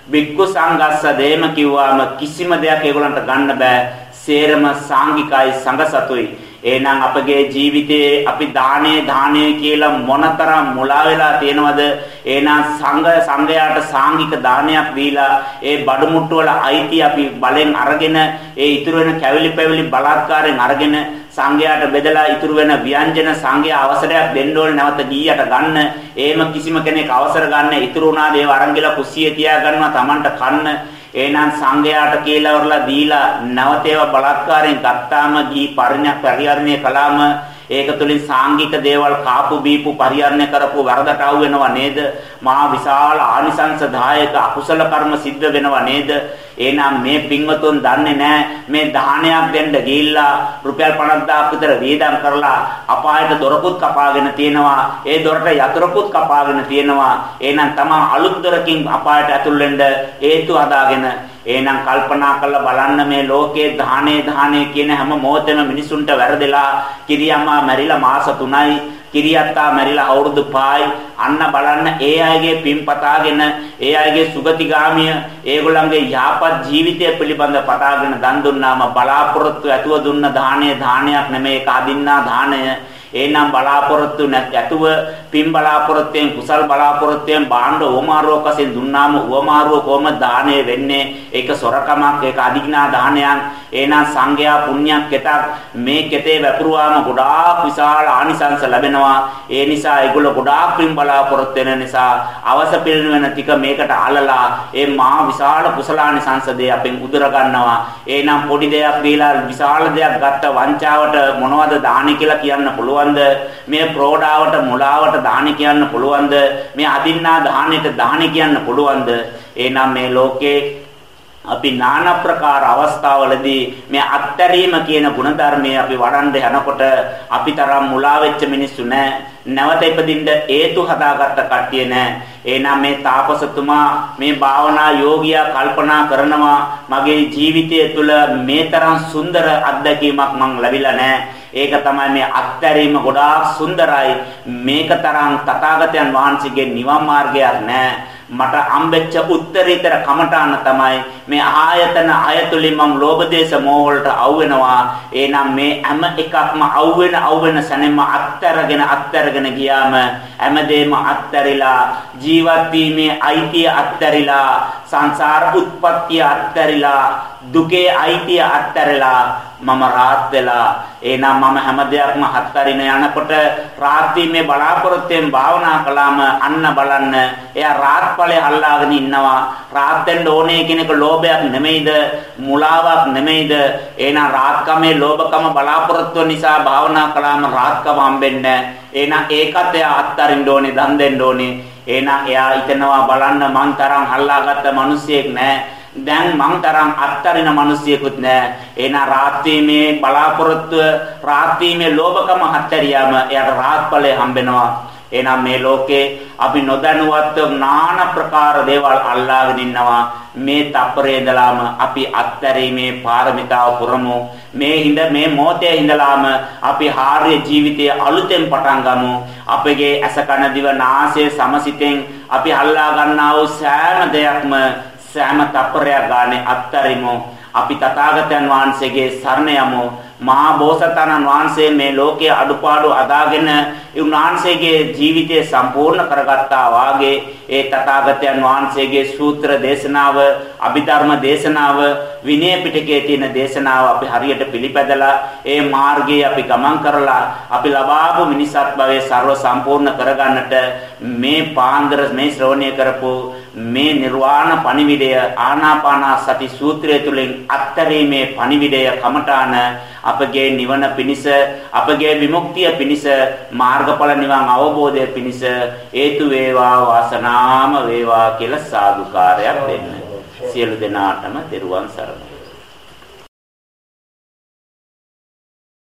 බික්කු සංගස්ස දේම කිව්වාම කිසිම දෙයක් ඒගොල්ලන්ට ගන්න බෑ. සේරම සාංගිකයි සංගසතුයි එහෙනම් අපගේ ජීවිතයේ අපි දානේ දානේ කියලා මොනතරම් මුලා වෙලා තියෙනවද? එහෙනම් සංඝ සංඝයාට සාංගික දානයක් දීලා ඒ බඩමුට්ටු වල අයිති අපි බලෙන් අරගෙන ඒ ඉතුරු වෙන කැවිලි පැවිලි බලාත්කාරයෙන් අරගෙන සංඝයාට බෙදලා ඉතුරු වෙන ව්‍යංජන සංඝයා අවසරයක් දෙන්න ඕනේ නැවත ගීයට ගන්න. එහෙම කිසිම කෙනෙක් අවසර ගන්න ඉතුරු වුණා දේව අරන් ගිලා කුස්සියේ තියා ගන්නවා Tamanට කන්න. එහෙනම් සංඝයාට කියලා වරලා දීලා නැවතේව බලත්කාරයෙන් ගත්තාම ගී පරිණ්‍ය පරිහරණය කළාම ඒක තුලින් සාංගික දේවල් කාපු බීපු පරිහරණය කරපු වරදට අවු වෙනව නේද? මහා විශාල ආනිසංසදායක අකුසල කර්ම සිද්ධ වෙනව නේද? එහෙනම් මේ පින්වතුන් දන්නේ නැහැ මේ දානයක් දෙන්න ගිහිල්ලා රුපියල් 50000ක් විතර වේදම් කරලා අපායට දොරකුත් කපාගෙන තියෙනවා. ඒ දොරට යතුරුකුත් කපාගෙන තියෙනවා. එහෙනම් තමන් අලුත් දොරකින් අපායට ඇතුල් වෙන්න හේතු හදාගෙන එහෙනම් කල්පනා කරලා බලන්න මේ ලෝකේ දාහනේ දාහනේ කියන හැම මොහොතෙම මිනිසුන්ට වැරදෙලා කිරියම්මා මැරිලා මාස 3යි කිරියත්තා මැරිලා අවුරුදු 5යි අන්න බලන්න ඒ අයගේ පින්පතාගෙන ඒ අයගේ සුගතිගාමිය ඒගොල්ලන්ගේ යහපත් ජීවිතය පිළිබඳ පතාගෙන දන් දුන්නාම බලාපොරොත්තු ඇතුව දුන්න දාහනේ දානයක් නෙමෙයි ඒක අදින්නා දානය එහෙනම් බලාපොරොත්තු නැතුව පින් බලාපොරොත්තුෙන් කුසල් බලාපොරොත්තුෙන් බාණ්ඩ ඕමාරුවක් වශයෙන් දුන්නාම ඕමාරුව කොහොම දාණය වෙන්නේ? ඒක සොරකමක් ඒක අදිග්නා දානයක්. එහෙනම් සංඝයා පුණ්‍යක් කෙතක් මේ කෙතේ වැපරුවාම ගොඩාක් විශාල ආනිසංස ලැබෙනවා. ඒ නිසා ඒගොල්ලෝ ගොඩාක් පින් බලාපොරොත්තු වෙන නිසා අවස පිළිවෙන ටික මේකට අල්ලලා ඒ මහා විශාල කුසලානිසංස දෙය අපෙන් උදුර ගන්නවා. එහෙනම් පොඩි දෙයක් දීලා විශාල දෙයක් ගත්ත වංචාවට මොනවද දාන්නේ කියලා කියන්න පුළුවන් පුළුවන්ද? මේ ප්‍රෝඩාවට මුලාවට දාහන කියන්න පුළුවන්ද? මේ අදින්නා දාහනෙට දාහන කියන්න පුළුවන්ද? එහෙනම් මේ ලෝකේ අපි নানা ප්‍රකාර අවස්ථාවලදී මේ අත්තරීම කියන ಗುಣධර්මයේ අපි වඩන්න යනකොට අපි තරම් මුලා වෙච්ච මිනිස්සු නැහැ. නැවත ඉපදින්න හේතු හදාගත්ත කට්ටිය නැහැ. එහෙනම් මේ තාපසතුමා මේ භාවනා යෝගියා කල්පනා කරනවා මගේ ජීවිතය තුළ මේ තරම් සුන්දර අත්දැකීමක් මං ලැබිලා නැහැ. ඒක තමයි මේ අත්හැරීම ගොඩාක් සුන්දරයි. මේක තරම් තථාගතයන් වහන්සේගේ නිවන් මාර්ගයක් නැහැ. මට අම්බෙච්ච උත්තරීතර කමඨාන තමයි මේ ආයතන අයතුලින් මම ලෝභ දේශ මොහ වලට අවු වෙනවා එහෙනම් මේ හැම එකක්ම අවු වෙන අවු වෙන සැනෙම අත්තරගෙන අත්තරගෙන ගියාම හැමදේම අත්තරිලා ජීවත් වීමේ අයිතිය අත්තරිලා සංසාර උත්පත්තිය අත්තරිලා දුකේ අයිතිය අත්තරලා මම රාත් වෙලා. එහෙනම් මම හැම දෙයක්ම හත්තරින යනකොට රාත්‍රියේ බලාපොරොත්තුෙන් භාවනා කළාම අන්න බලන්න. එයා රාත් ඵලය අල්ලාගෙන ඉන්නවා. රාත් වෙන්න ඕනේ කියන එක ලෝභයක් නෙමෙයිද? මුලාවක් නෙමෙයිද? එහෙනම් රාත්කමේ ලෝභකම බලාපොරොත්තු නිසා භාවනා කළාම රාත්කම හම්බෙන්නේ එහෙනම් ඒකත් එයා අත්තරින්න ඕනේ දන් දෙන්න ඕනේ. එහෙනම් එයා හිතනවා බලන්න මං තරම් හල්ලාගත්ත මිනිසෙක් නෑ දැන් මං තරම් අත්තරින මිනිසියෙකුත් නැහැ. එහෙනම් රාත්‍රීමේ බලාපොරොත්තුව රාත්‍රීමේ ලෝභකම හත්තරියාම එයාට රාත්පලේ හම්බෙනවා. එහෙනම් මේ ලෝකේ අපි නොදැනුවත්ව নানা ප්‍රකාර දේවල් අල්ලාගෙන ඉන්නවා. මේ තප්පරේ ඉඳලාම අපි අත්හැරීමේ පාරමිතාව පුරමු. මේ හිඳ මේ මොහොතේ ඉඳලාම අපි හාර්ය ජීවිතය අලුතෙන් පටන් ගමු. අපගේ ඇස කන දිව නාසය සමසිතෙන් අපි අල්ලා ගන්නා වූ සෑම දෙයක්ම සෑම තප්පරයක් ගානේ අත්තරිමු. අපි තථාගතයන් වහන්සේගේ සරණ යමු. මහා බෝසතාණන් වහන්සේ මේ ලෝකයේ අඩුපාඩු අදාගෙන උන්වහන්සේගේ ජීවිතය සම්පූර්ණ කරගත්තා වාගේ ඒ තථාගතයන් වහන්සේගේ සූත්‍ර දේශනාව, අභිධර්ම දේශනාව, විනය පිටකයේ තියෙන දේශනාව අපි හරියට පිළිපැදලා ඒ මාර්ගයේ අපි ගමන් කරලා අපි ලබාපු මිනිසත් භවයේ ਸਰව සම්පූර්ණ කරගන්නට මේ පාන්දර මේ ශ්‍රවණය කරපු මේ නිර්වාණ පණිවිඩය ආනාපාන සති සූත්‍රය තුලින් අත්තරීමේ පණිවිඩය කමඨාන අපගේ නිවන පිණිස අපගේ විමුක්තිය පිණිස මාර්ගඵල නිවන් අවබෝධය පිණිස හේතු වේවා වාසනාම වේවා කියලා සාදුකාරයක් දෙන්න. සියලු දෙනාටම දරුවන් සරණයි